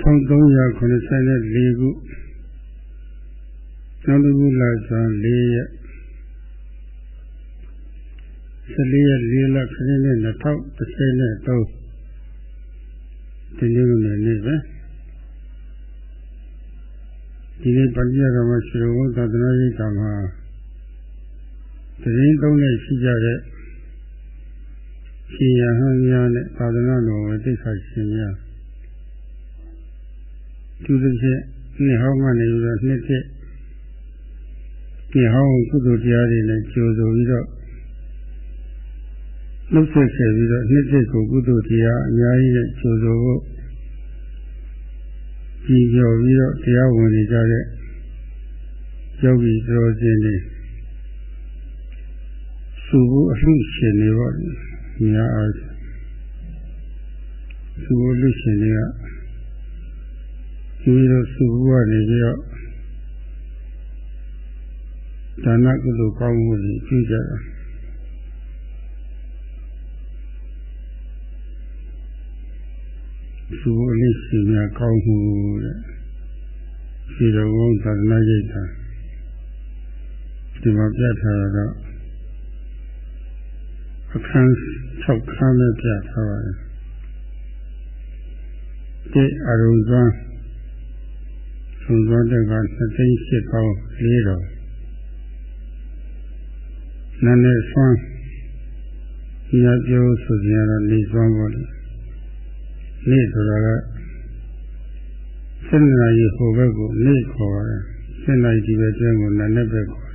1384ခုနောက်တစ်ခုလာစွာ4ရက်14ရက်4လခရစ်နှစ်2013ဒီနေ့ကနေ့ပဲဒီနေ့ပရိယကမရှိတော်သာသနာ့ရေးကမှာတရင်သုံးနဲ့ရှိကြတဲ့ရှင်ရဟန်းများနဲ့သာသနာတော်ဝိသိက္ခာရှင်များ သူတို့ဖြင့်နှစ်ဟောင်းကနေပြီးတော့နှစ်ချက်နှစ်ဟောင်းကုသိုလ်တရားတွေနဲ့ကြိုးဆိုပြီးတော့နှုတ်ဆက်ခဲ့ပြီးတော့နှစ်ချက်ကိုကုသိုလ်တရားအများကြီးနဲ့ကြိုးဆိုဖို့ကြည်ကျော်ပြီးတော့တရားဝင်နေကြတဲ့ယောဂီတော်ရှင်တွေသူ့ဘူးအလှရှင်တွေပေါ့များအားသူ့ဘူးလူရှင်တွေက ဒီလိုသူ့ဘူးကနေပြီးတော့ဒါနကုသိုလ်ကောင်းမှုတွေပြုကြတာသူ့ဘူးအလေးရှင်များကောင်းမှုတဲ့ဒီလိုဘုရားသာသနာ့ရိပ်သာဒီမှာပြထားတော့အခန်း6ခန်းနဲ့ပြထားပါတယ်ဒီအရုံသွန်း သုံးသွန်းတဲ့က2သိန်း8ပေါင်း4တော်နာနဲ့ဆွမ်းဒီအပြောဆိုကြရတော့နေဆွမ်းပေါ့လေနေဆိုတာက7နာရီဟိုဘက်ကိုနေခေါ်ရတယ်7နာရီဒီဘက်ကျင်းကိုနာနဲ့ဘက်ခေါ်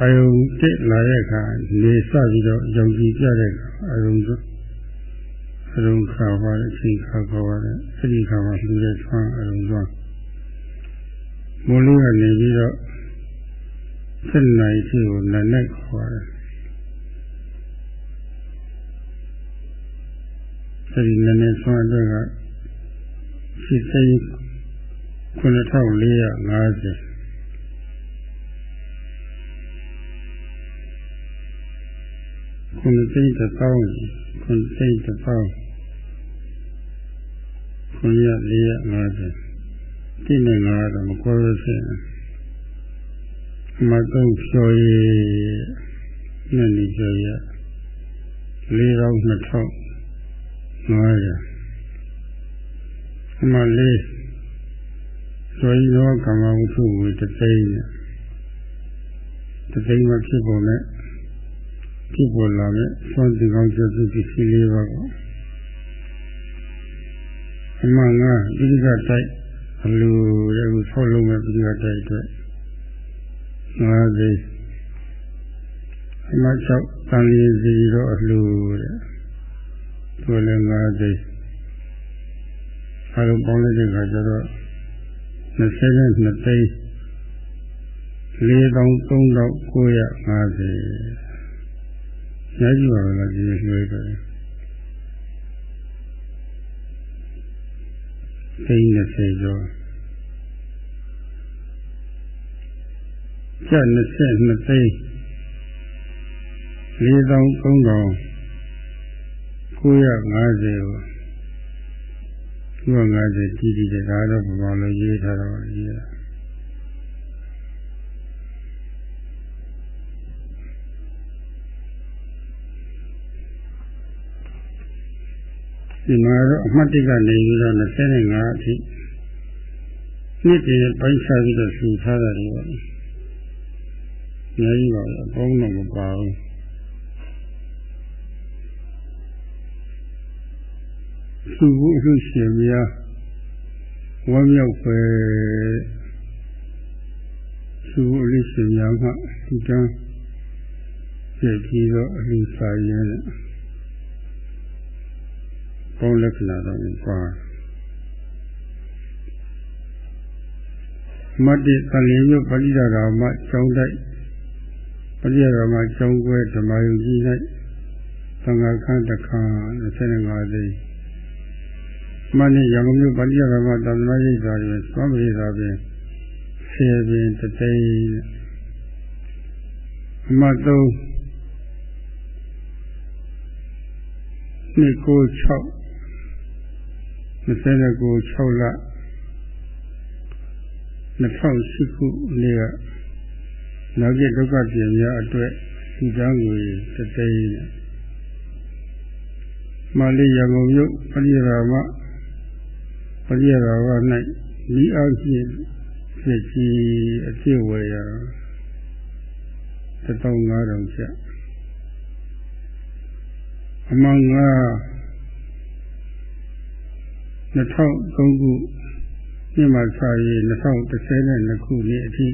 အယုံတက်လာတဲ့အခါနေစပြီးတော့ယုံကြည်ကြတဲ့အခါအယုံ အယုံခါပါတဲ့အချိန်ခါခေါ်ပါတဲ့အဲ့ဒီခါမှာလူတဲ့ဆွမ်းအယုံဆွမ်းမိုးလေးကနေပြီးတော့ဆက်နိုင်ရှိကိုနတ်နဲ့ခေါ်ပါတယ်အဲ့ဒီနတ်နဲ့ဆွမ်းအတွက်ကစိတ်သိ9450ခုနှစ်သိန်းတစ်သောင်း ခုနှစ်သိန်းတစ်သောင်းခုရလေးရ50တိနဲ့ငါတော့မကွဲလို့ရှိရင်မတော့ဖြော်ရည်နဲ့နေကြရလေးတော့2000 900အမလေးဆိုရင်တော့ကမ္မဝုထုဝေတသိန်းတသိန်းမဖြစ်ပုံနဲ့ ဖြစ်ပေါ်လာတဲ့သောတိကောင်းကျုပ်ပစ္စည်းလေးပါကအမှန်ကပိဋကတိုက်အလိုရဲ့ကိုဆောက်လုံးမဲ့ပိဋကတိုက်အတွက်ငါးသိအမှတ်၆တန်လျေစီတော့အလိုတဲ့သူလည်းငါးသိအားလုံးပေါင်းလိုက်တဲ့အခါကျတော့22သိန်း4350 ညာကြည့်ပါလားဒီလိုလွှဲတယ်သိန်း20ကျော်ကျပ်22သိန်း4350 950ကို950တည်တည်တဲ့ဒါတော့ဘာလို့ရေးထားတော့ရေးတာ ဒီမှာတော့အမှတ်တိကနေပြီးတော့25အထိနှစ်တည်းပိုင်းခြားပြီးတော့ရှင်းထားတာတွေပါ။အများကြီးပါအပေါင်းတော့မပါဘူး။သူ့ဘုဟုရှင်များဝမ်းမြောက်ပဲသူ့အလေးရှင်များကဒီကံပြည့်ပြီးတော့အလူစာရင်းနဲ့ ပေါင်းလက္ခဏာတော့ပါမတ္တိသံဃာမြို့ပရိဒါရမကျောင်းတိုက်ပရိဒါရမကျောင်းကွဲဓမ္မယုံကြီး၌သံဃာခန်းတစ်ခါ25သိန်းမနေ့ရံကုန်မြို့ပရိဒါရမသာသနာ့ရိပ်သာတွင်သွားမရိပ်သာဖြင့်ဆယ်ပင်တသိန်းအမတ်သုံးနှစ်ကို6 29 6လ2008ခုနေ့ကနောက်ကျဒုက္ခပြည်များအတွက်ဒီကြောင်းကိုတသိန်းနဲ့မာလီရံကုန်မြို့ပရိယာမပရိယာဝ၌ဤအောင်ဖြင့်ဖြစ်စီအဖြစ်ဝယ်ရာ1500ကျပ်အမှန်က 2003ခုနှစ်မှာစရေး2012ခုနှစ်အထိ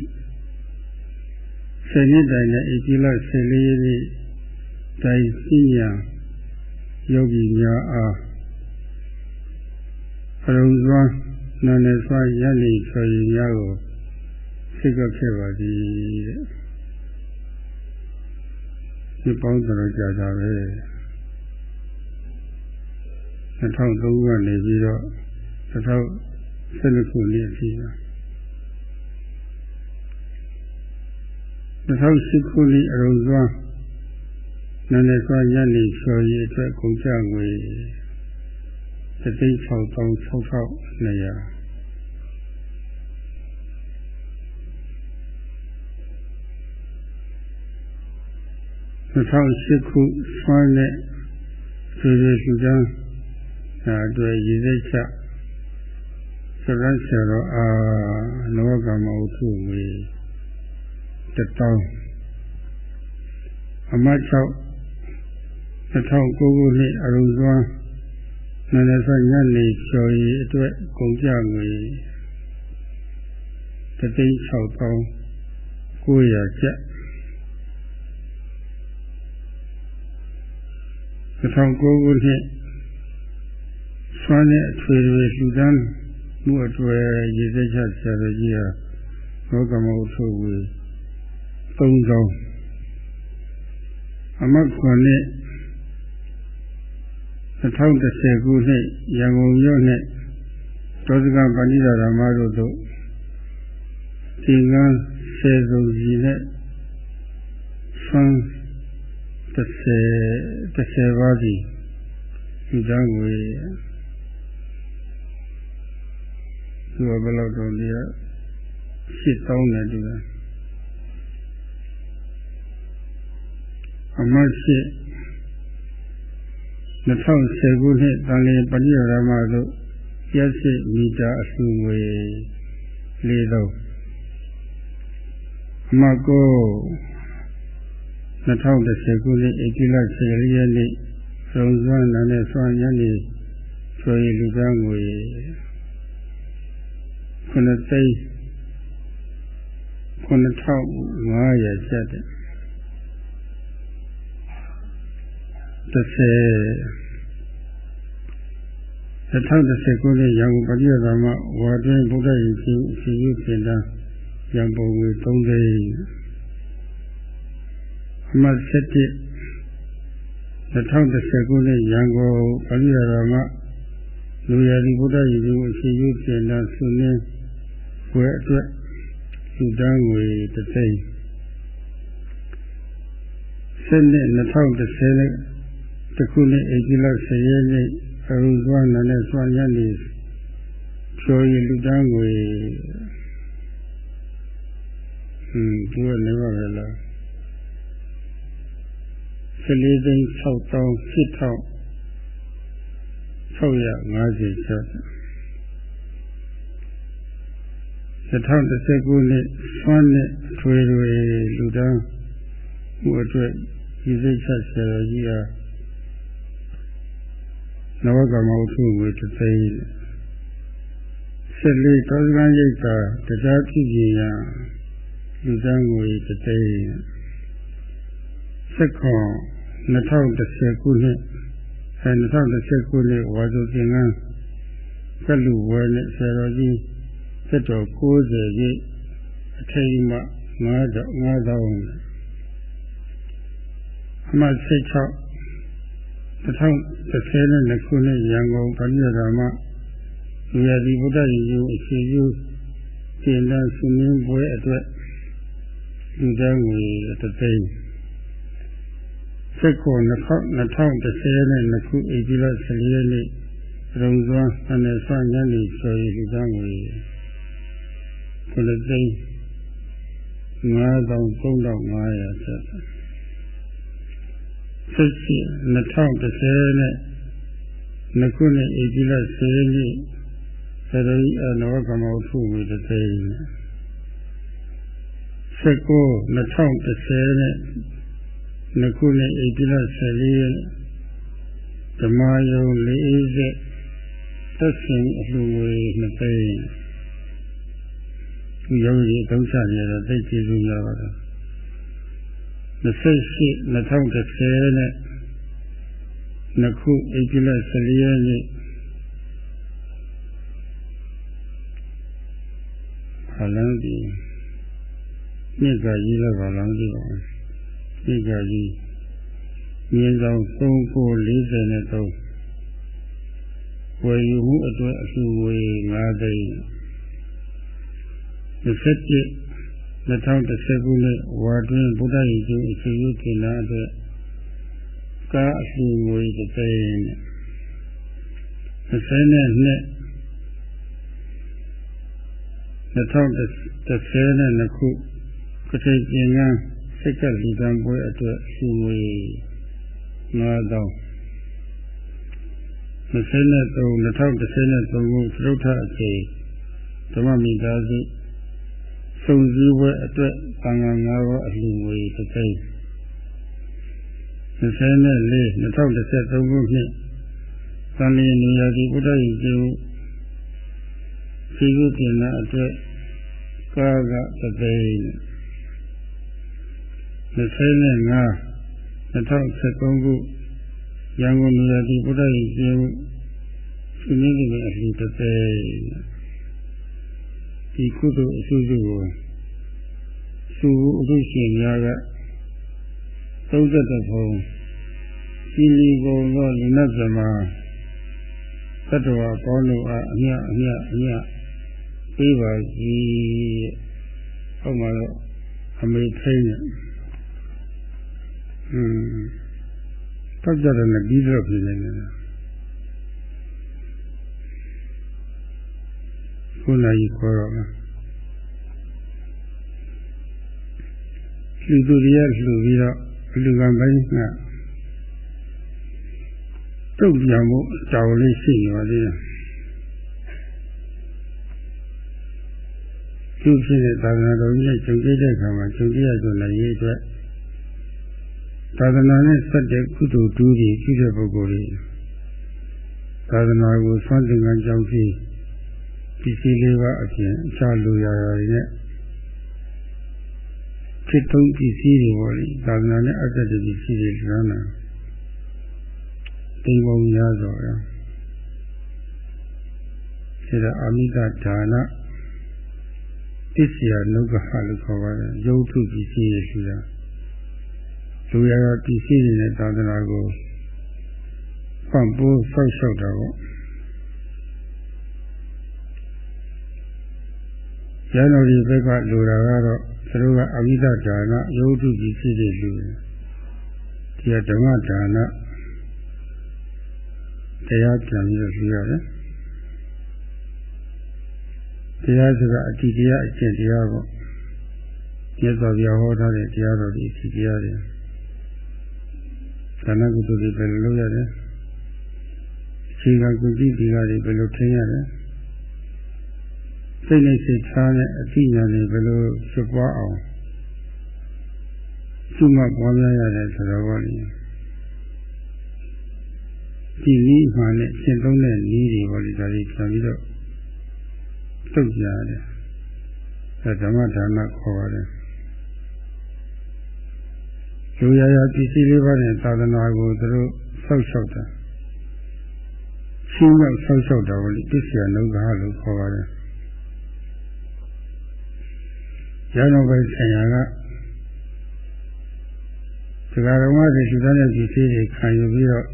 ဆယ်နှစ်တိုင်နဲ့ဧပြီလ14ရက်နေ့တိုင်စီညာယောဂီများအားအရုံစွမ်းနာနဲ့စွမ်းရနေဆိုရင်များကိုစိတ်ကဖြစ်ပါသည်တဲ့ဒီပေါင်းတော်ကြာတာပဲ 2003ကနေပြီးတော့2012ခုနှစ်အထိပါ2008ခုနှစ်အရုံစွမ်းနာနဲ့စွမ်းရနေဆိုရင်အတွက်ကုန်ကြငွေ3,600,6,200 2008ခုဆွမ်းတဲ့ဒီလိုစုတန်းဒါ အတွက်ရည်စိတ်ချစရတ်ဆရာအာလောကမှာဥထုငွေတတောင်းအမတ်6 2009ခုနှစ်အရုံစွမ်းနာနေဆညနေကျော်ရီအတွက်ကုန်ကြငွေတသိန်း6000 900ကျပ်2009ခုနှစ် ဆွမ်းတဲ့အထွေထွေလှူဒန်းမှုအတွေ့ရည်စက်ချဆရာတော်ကြီးဟာလောကမောထုတ်ဝေ3000အမတ်ခွန်နဲ့2010ခုနှစ်ရန်ကုန်မြို့နဲ့ဒေါသကပဏိဒါရမတို့တို့ဒီကံဆယ်စုံကြီးနဲ့ဆွမ်း30 30ပါးစီဒီကြောင့်ကို သူကဘယ်လောက်တော့ဒီက8000နဲ့တူတယ်အမရှိ2010ခုနှစ်တန်လျင်ပရိယာမတို့ကျက်စစ်မီတာအစုငွေ၄လုံးအမကို2010ခုနှစ်ဧပြီလ10ရက်နေ့စုံစမ်းနာနဲ့ဆွမ်းညနေဆိုရင်လူသားငွေ 9သိန်း9500ကျပ်တဲ့30 2010ခုနှစ်ရန်ကုန်ပရိယသမဝါတွင်ဗုဒ္ဓရင်ကြီးအစီအစဉ်တင်တာရန်ပုံငွေ3သိန်းအမှတ်7 2010ခုနှစ်ရန်ကုန်ပရိယသမလူရည်ဗုဒ္ဓရင်ကြီးအစီအစဉ်တင်တာဆုန ည်းွယ်အတွက်လူတန်းငွေ3သိန်းစနစ်2010တခုနှစ်ဧပြီလ10ရက်နေ့အရုစွမ်းနာနဲ့စွမ်းရနေဖြိုးရလူတန်းကိုဟွန်းဒီကနေပါလေလား14သိန်း6000 8000 650ကျ ပ်2010ခုနှစ်ဆွမ်းနဲ့ထွေတွေလူတန်းမှုအတွက်ဒီစိတ်ဆက်ဆရာကြီးဟာနဝကမောထုဝေတသိဆက်လေးသောကံရိတ်တာတရားဖြစ်ကြရာလူတန်းကိုတသိဆက်ခွန်2010ခုနှစ်အဲ2010ခုနှစ်ဝါစုသင်္ကန်းကလူဝဲနဲ့ဆရာတော်ကြီး သက်တော်90ပြည့်အထိန်မှ9000 9000အမှတ်16 2012ခုနှစ်ရန်ကုန်ဗန္ဓရာမလူရည်ဗုဒ္ဓရင်ကျိုးအခြေကျိုးကျင့်တဲ့ဆုမင်းပွဲအတွက်လူသားငွေတသိန်းစက်ကို2010နဲ့နှစ်ခုဧပြီလ14ရက်နေ့ရုံသွမ်းအနေဆွမ်းညနေဆိုရီလူသားငွေ ခုနှစ်သိန်း93,500ဆက်ဆက်ရှိ2010နဲ့နှစ်ခုနှစ်ဧပြီလ10ရက်နေ့သရီအနောကမောထုဝေတသိန်း19 2010နဲ့နှစ်ခုနှစ်ဧပြီလ14ရက်ဓမ္မယုံ40သက်ရှင်အလှငွေ2သိန်း ဒီရုံးကြီးသုံးချနေတော့သိကျေစုများပါတော့28 2010နဲ့နှစ်ခုဧပြီလ14ရက်နေ့ခလန်းဒီမြစ်ကကြီးလည်းပါလောင်းကြည့်ပါဦးမြစ်ကကြီးမြင်းဆောင်3943ဝယ်ယူမှုအတွက်အလှူငွေ9သိန်း 27 2010ခုနှစ်ဝါတွင်ဗုဒ္ဓရင်ကျင်းအစီအစဉ်ကိနာအတွက်ကားအလှူငွေတစ်သိန်း20နဲ့နှစ်2010နဲ့နှစ်ခုကတိကျင်ကန်းစိတ်ကလူတန်းပွဲအတွက်လှူငွေ9000 23 2013ခုသရုတ်ထအချိန်ဓမ္မမိသားစု စုံစည်းပွဲအတွက်သံဃာ၅ပါးအလှူငွေတစ်သိန်း24 2013ခုနှစ်သံဃာနေရာဒီဘုဒ္ဓရင်ကျင်းစီကုပြင်နာအတွက်ကာကသသိန်း25 2013ခုရန်ကုန်နေရာဒီဘုဒ္ဓရင်ကျင်းဒီနေ့ဒီအလှူတစ်သိန်း ဒီကုသိုလ်အစုစုကိုသူအလို့ရှင်များက31ဘုံစီလီကုံသောလူနတ်ဇမသတ္တဝါပေါင်းတို့အားအမြအမြအမြပေးပါစီဟောမှာတော့အမေထိန်နဲ့อืมတောက်ကြတယ်နဲ့ပြီးတော့ပြည်နေတယ် ခုနကြီးခေါ်တော့လူသူတွေကလှူပြီးတော့လူကပိုင်းကတုတ်ပြန်မှုအကြောင်းလေးရှိနေပါသေးတယ်သူဖြစ်တဲ့သာသနာတော်ကြီးနဲ့ချုပ်ကြတဲ့ခါမှာချုပ်ကြရဆိုလည်းရေးအတွက်သာသနာနဲ့ဆက်တဲ့ကုသိုလ်တူးတွေပြုတဲ့ပုဂ္ဂိုလ်တွေသာသနာကိုဆွမ်းသင်္ကန်းကြောင်းပြီး ပစ္စည်းလေးပါအပြင်အခြားလူရာရာတွေနဲ့ဖြစ်သုံးပစ္စည်းတွေပေါ့လေသာသနာနဲ့အသက်တဲ့ပစ္စည်းတွေလွမ်းလာတိမ်ပုံများစွာရဒါအာမိကဒါနတစ္ဆရာနုဂဟလို့ခေါ်ပါတယ်ရုပ်ထုပစ္စည်းတွေရှိတာလူရပစ္စည်းတွေနဲ့သာသနာကိုပံ့ပိုးဆောက်ရှောက်တာပေါ့ ရန်တော်ဒီဘက်ကလူတာကတော့သူတို့ကအဝိဒဒါနရုပ်ထုပစ္စည်းတွေလူတယ်ဒီကဓမ္မဒါနတရားပြန်ပြီးတော့ပြီးရတယ်တရားဆိုတာအတိတရားအကျင့်တရားပေါ့မြတ်စွာဘုရားဟောထားတဲ့တရားတော်ဒီအတိတရားတွေဒါနကုသိုလ်တွေဘယ်လိုလုပ်ရလဲခြေကကုသိတိကတွေဘယ်လိုထင်ရလဲ စိတ်နဲ့စိတ်ထားတဲ့အတိညာတွေဘယ်လိုဖြစ်ပွားအောင်သူ့မှာပွားများရတယ်ဆိုတော့ဘောလေဒီနည်းမှနဲ့ရှင်းသုံးတဲ့နည်းတွေဘောလေဒါတွေပြန်ပြီးတော့တုတ်ကြရတယ်အဲဓမ္မဒါနခေါ်ပါတယ်လူရရပစ္စည်းလေးပါးနဲ့သာသနာကိုသူတို့ဆောက်ရှောက်တာရှင်းရောက်ဆောက်ရှောက်တာဘောလေပစ္စယနုဂဟလို့ခေါ်ပါတယ် ရဟန်းဘိဆရာကဒီကရမတွေသူသားတဲ့ပစ္စည်းတွေခံယူပြီးတော့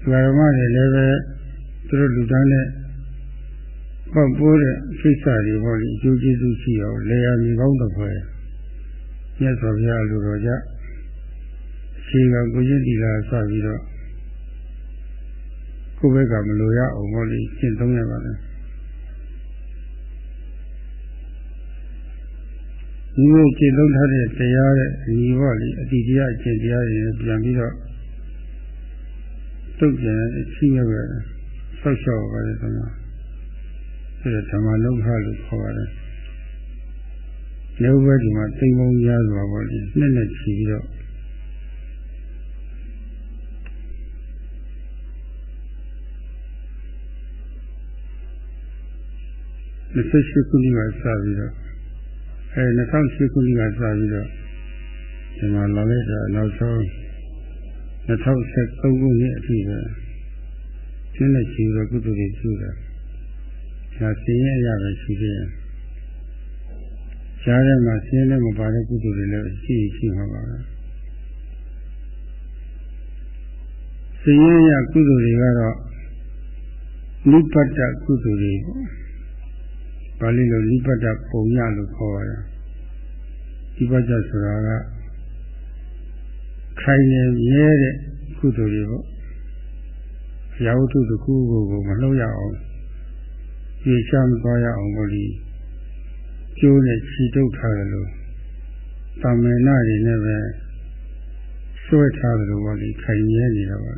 ဒီကရမတွေလည်းပဲသူတို့လူသားနဲ့ပောက်ပိုးတဲ့စိတ်ဆာတွေပေါ့လေအကျိုးကျေးဇူးရှိအောင်လေယာဉ်ကောင်းတော့ဖွဲ့ရမြတ်စွာဘုရားလူတော်ကြအချိန်ကကိုချင်းတီလာစပြီးတော့ကိုယ့်ဘက်ကမလိုရအောင်ဟောလေးရှင်းသုံးရပါမယ် ဒီလိုရှင်းသုံးထားတဲ့တရားရဲ့အညီပေါ့လေအတိတရားအကျင့်တရားတွေပြန်ပြီးတော့တုတ်ပြန်အချိရပဲဆောက်ရှောက်ပါတယ်ဆိုတော့အဲဒါဓမ္မလုံးခလို့ခေါ်ပါတယ်လောဘဒီမှာတိမ်မုံရသွားပါလေနှစ်နဲ့ချီပြီးတော့28ခုနှစ်ကစပြီးတော့ အဲ2008ခုနှစ်ကစပြီးတော့ဒီမှာလာလိုက်တာနောက်ဆုံး2013ခုနှစ်အထိပဲကျင်းတဲ့ချီတော့ကုသိုလ်တွေပြုတာဒါစင်းရရပဲရှိသေးတယ်ရှားထဲမှာစင်းနဲ့မပါတဲ့ကုသိုလ်တွေလည်းရှိရှိမှာပါပဲစင်းရရကုသိုလ်တွေကတော့နိပတ္တကုသိုလ်တွေပေါ့ ပါဠိလိုနိပတ္တပုံညလို့ခေါ်ရတယ်နိပတ္တဆိုတာကခိုင်နေမြဲတဲ့ကုသိုလ်တွေပေါ့ရာဝတ္ထုတစ်ခုကိုမလှုပ်ရအောင်ပြေချမ်းသွားရအောင်လို့ဒီကျိုးနဲ့ခြိတုပ်ထားတယ်လို့တာမေနတွေနဲ့ပဲဆွဲထားတယ်လို့ပေါ့ဒီခိုင်မြဲနေတော့ပါ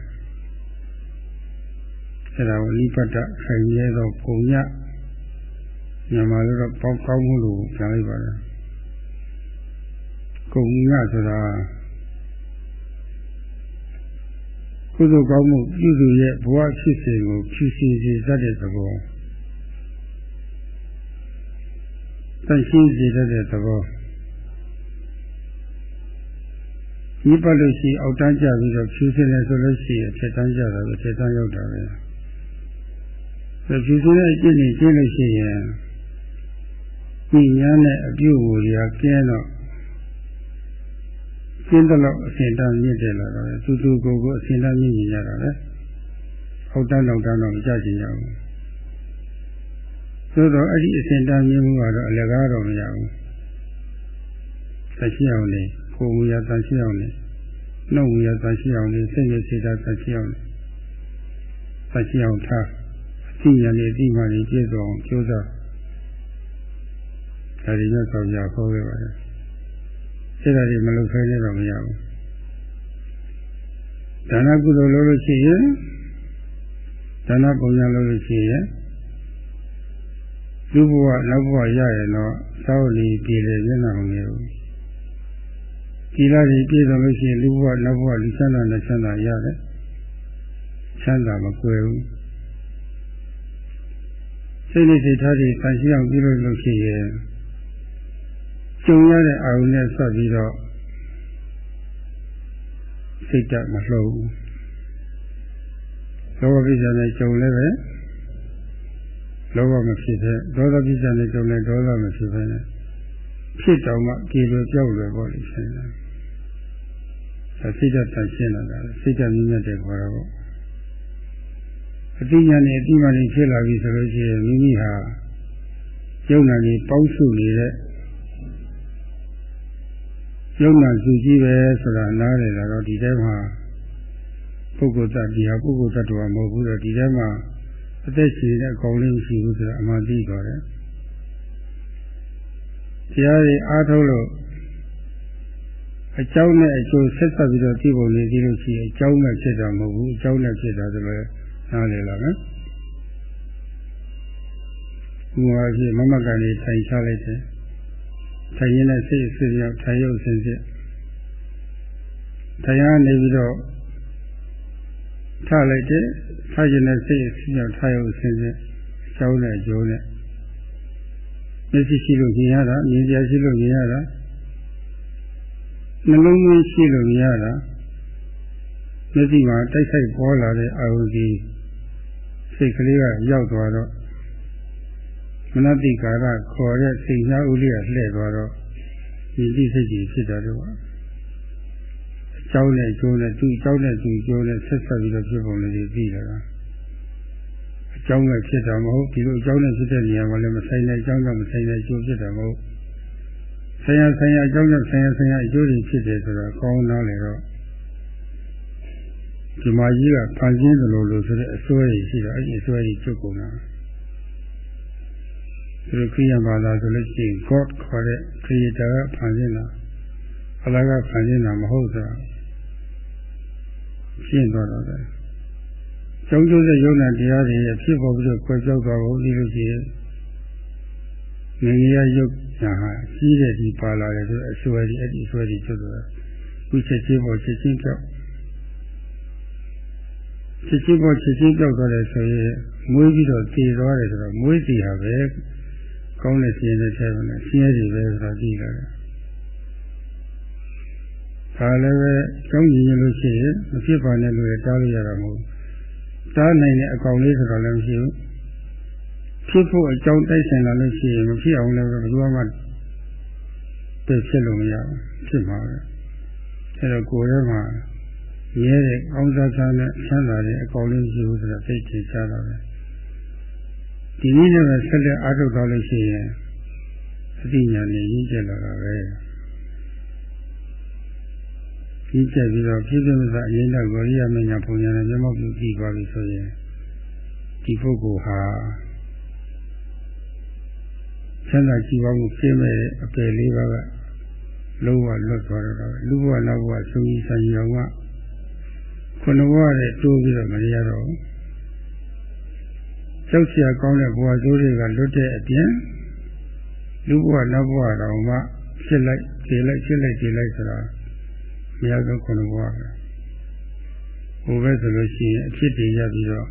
အဲဒါကိုနိပတ္တခိုင်မြဲသောပုံည မြန်မာလိုတော့ပေါကောင်းမှုလို့ပြောလိုက်ပါတယ်ကုံညဆိုတာကုသိုလ်ကောင်းမှုပြုသူရဲ့ဘဝဖြစ်စဉ်ကိုဖြူစင်စေတတ်တဲ့သဘောတန်ရှင်းစေတတ်တဲ့သဘောဒီပတ်လို့ရှိအောက်တန်းကြပြီးတော့ဖြူစင်တယ်ဆိုလို့ရှိရင်ဖြစ်တန်းကြတာပဲဖြစ်တန်းရောက်တာပဲဖြူစင်တဲ့အကျင့်တွေကျင့်လို့ရှိရင် ညီညာနဲ့အပြုအမူတွေကကျင်းတော့ကျင်းတော့အစဉ်တန်းမြင့်တယ်လာတော့သူသူကိုယ်ကိုအစဉ်တန်းမြင့်နေကြတာပဲဟောက်တန်းတော့တန်းတော့မကြချင်ကြဘူးသို့တော့အဲ့ဒီအစဉ်တန်းမြင့်မှုကတော့အလကားတော့မရဘူးသက်ရှိအောင်လေကိုယ်မူရသက်ရှိအောင်လေနှုတ်မူရသက်ရှိအောင်လေစိတ်ရစေတာသက်ရှိအောင်လေသက်ရှိအောင်ထားအသိဉာဏ်နဲ့အသိမှန်ကြီးပြည့်စုံအောင်ကြိုးစား ဒါတွေနဲ့ဆောင်ရခေါ်ခဲ့ပါတယ်စိတ်ဓာတ်တွေမလုပ်ဖဲနေတော့မရဘူးဒါနကုသိုလ်လုပ်လို့ရှိရင်ဒါနပုံညာလုပ်လို့ရှိရင်လူဘဝနောက်ဘဝရရင်တော့သောက်လီပြည်လေမျက်နှာမငယ်ဘူးဒီလာတွေပြည့်စုံလို့ရှိရင်လူဘဝနောက်ဘဝလူချမ်းသာနဲ့ချမ်းသာရတယ်ချမ်းသာမကွယ်ဘူးစိတ်နဲ့စိတ်ထားတွေဆန့်ရှိအောင်ပြုလုပ်လို့ရှိရင် ကြုံရတဲ့အာရုံနဲ့ဆက်ပြီးတော့စိတ်ဓာတ်မလှုပ်ဘူးလောဘပိစ္ဆာနဲ့ကြုံလည်းပဲလောဘမဖြစ်တဲ့ဒေါသပိစ္ဆာနဲ့ကြုံလည်းဒေါသမဖြစ်ဘဲနဲ့ဖြစ်တော့မှကြည်လိုကြောက်လွယ်ပေါ့လေရှင်လားဒါစိတ်ဓာတ်တန်ရှင်းလာတာစိတ်ဓာတ်မြင့်မြတ်တဲ့ခေါ်တော့အတိညာနဲ့အတိမာနဲ့ဖြစ်လာပြီဆိုလို့ရှိရင်မိမိဟာယုံနာကြီးပေါင်းစုနေတဲ့ ယုံနာစုကြီးပဲဆိုတာနားလည်လာတော့ဒီထဲမှာပုဂ္ဂိုလ်တ attva ပုဂ္ဂိုလ်တ attva မဟုတ်ဘူးတော့ဒီထဲမှာအသက်ရှင်တဲ့အကောင်လေးမရှိဘူးဆိုတာအမှန်သိကြတယ်တရားတွေအားထုတ်လို့အကြောင်းနဲ့အကျိုးဆက်ဆက်ပြီးတော့သိပုံနေသေးလို့ရှိရင်အကြောင်းနဲ့ဖြစ်တာမဟုတ်ဘူးအကြောင်းနဲ့ဖြစ်တာဆိုလည်းနားလည်လာမယ်ဘုရားကြီးမမကန်လေးထိုင်ချလိုက်တယ် ထိုင်ရင်းနဲ့စိတ်အစစ်ရောက်ထိုင်ရုပ်စင်စစ်ထိုင်ရနေပြီးတော့ထားလိုက်တယ်ထားရင်းနဲ့စိတ်အစစ်ရောက်ထားရုပ်စင်စစ်ကျောင်းနဲ့ကျိုးနဲ့မျက်စိရှိလို့မြင်ရတာမြင်ကြရှိလို့မြင်ရတာနှလုံးသွင်းရှိလို့မြင်ရတာမျက်စိမှာတိုက်ဆိုင်ပေါ်လာတဲ့အာရုံကြီးစိတ်ကလေးကရောက်သွားတော့ မနတိကာရခေါ်တဲ့စိတ်နှာဥလိကလှည့်သွားတော့ဒီတိစိတ်ကြီးဖြစ်တာတော့အကြောင်းနဲ့အကျိုးနဲ့သူအကြောင်းနဲ့သူအကျိုးနဲ့ဆက်ဆက်ပြီးတော့ဖြစ်ပုံလေးပြီးလာတာအကြောင်းကဖြစ်တာမဟုတ်ဒီလိုအကြောင်းနဲ့ဖြစ်တဲ့နေရာမှာလည်းမဆိုင်တဲ့အကြောင်းကမဆိုင်တဲ့အကျိုးဖြစ်တာမဟုတ်ဆိုင်ရာဆိုင်ရာအကြောင်းနဲ့ဆိုင်ရာဆိုင်ရာအကျိုးတွေဖြစ်တယ်ဆိုတော့အကောင်းနားလေတော့ဒီမကြီးကဖန်ဆင်းတယ်လို့လို့ဆိုတဲ့အစွဲကြီးရှိတော့အဲ့ဒီအစွဲကြီးချုပ်ကုန်တာ ဒီခရိယဘာသာဆိုလို့ရှိရင် God ခေါ်တဲ့ creator ကဖန်ဆင်းတာအလကဖန်ဆင်းတာမဟုတ်ဆိုတာရှင်းသွားတော့တယ်ကျောင်းကျိုးတဲ့ယုံနာတရားတွေဖြစ်ပေါ်ပြီးတော့ခွဲပြောက်သွားဖို့ဒီလိုရှိရင်ငရေရယုတ်ညာဟာကြီးတဲ့ဒီပါလာတယ်ဆိုအစွဲဒီအဲ့ဒီအစွဲဒီကျွတ်သွားခုချက်ချင်းပေါ်ချက်ချင်းပြောက်ချက်ချင်းပေါ်ချက်ချင်းပြောက်သွားတယ်ဆိုရင်မွေးပြီးတော့တည်သွားတယ်ဆိုတော့မွေးတည်ဟာပဲ ကောင်းတဲ့စီရင်တဲ့ထဲမှာဆင်းရဲတွေပဲဆိုတော့ကြည့်လာတယ်ဒါလည်းပဲကျောင်းကြီးရလို့ရှိရင်မဖြစ်ပါနဲ့လို့တားလို့ရတာမဟုတ်တားနိုင်တဲ့အကောင်လေးဆိုတော့လည်းမရှိဘူးဖြစ်ဖို့အကြောင်းတိုက်ဆိုင်လာလို့ရှိရင်မဖြစ်အောင်လည်းဘယ်သူမှပြည့်ဖြစ်လို့မရဘူးဖြစ်မှာပဲအဲတော့ကိုယ်ထဲမှာရဲတဲ့အောင်းစားစားနဲ့ဆန်းသာတဲ့အကောင်လေးရှိဘူးဆိုတော့သိချင်ချတာပဲ ဒီနည်းနဲ့ပဲဆက်လက်အားထုတ်သွားလို့ရှိရင်အသိဉာဏ်နဲ့ရင်းကျက်လာတာပဲကြီးကျက်ပြီးတော့ပြည့်စုံစွာအရင်ကဂေါရိယမညာပုံညာနဲ့မျက်မှောက်ပြုကြည့်သွားပြီဆိုရင်ဒီပုဂ္ဂိုလ်ဟာဆန္ဒကြည့်ပါမှုပြည့်မဲ့အပယ်လေးပါးကလုံးဝလွတ်သွားတော့လူဘဝနောက်ဘဝဆုံးကြီးဆိုင်ရောကခုနဘဝနဲ့တိုးပြီးတော့မရတော့ဘူး ကြောက်စရာကောင်းတဲ့ဘဝဆိုးတွေကလွတ်တဲ့အပြင်လူဘဝနောက်ဘဝတော်မှဖြစ်လိုက်ခြေလိုက်ဖြစ်လိုက်ခြေလိုက်ဆိုတာမရဆုံးခုနဘဝပဲဟိုပဲဆိုလို့ရှိရင်အဖြစ်တွေရပြီးတော့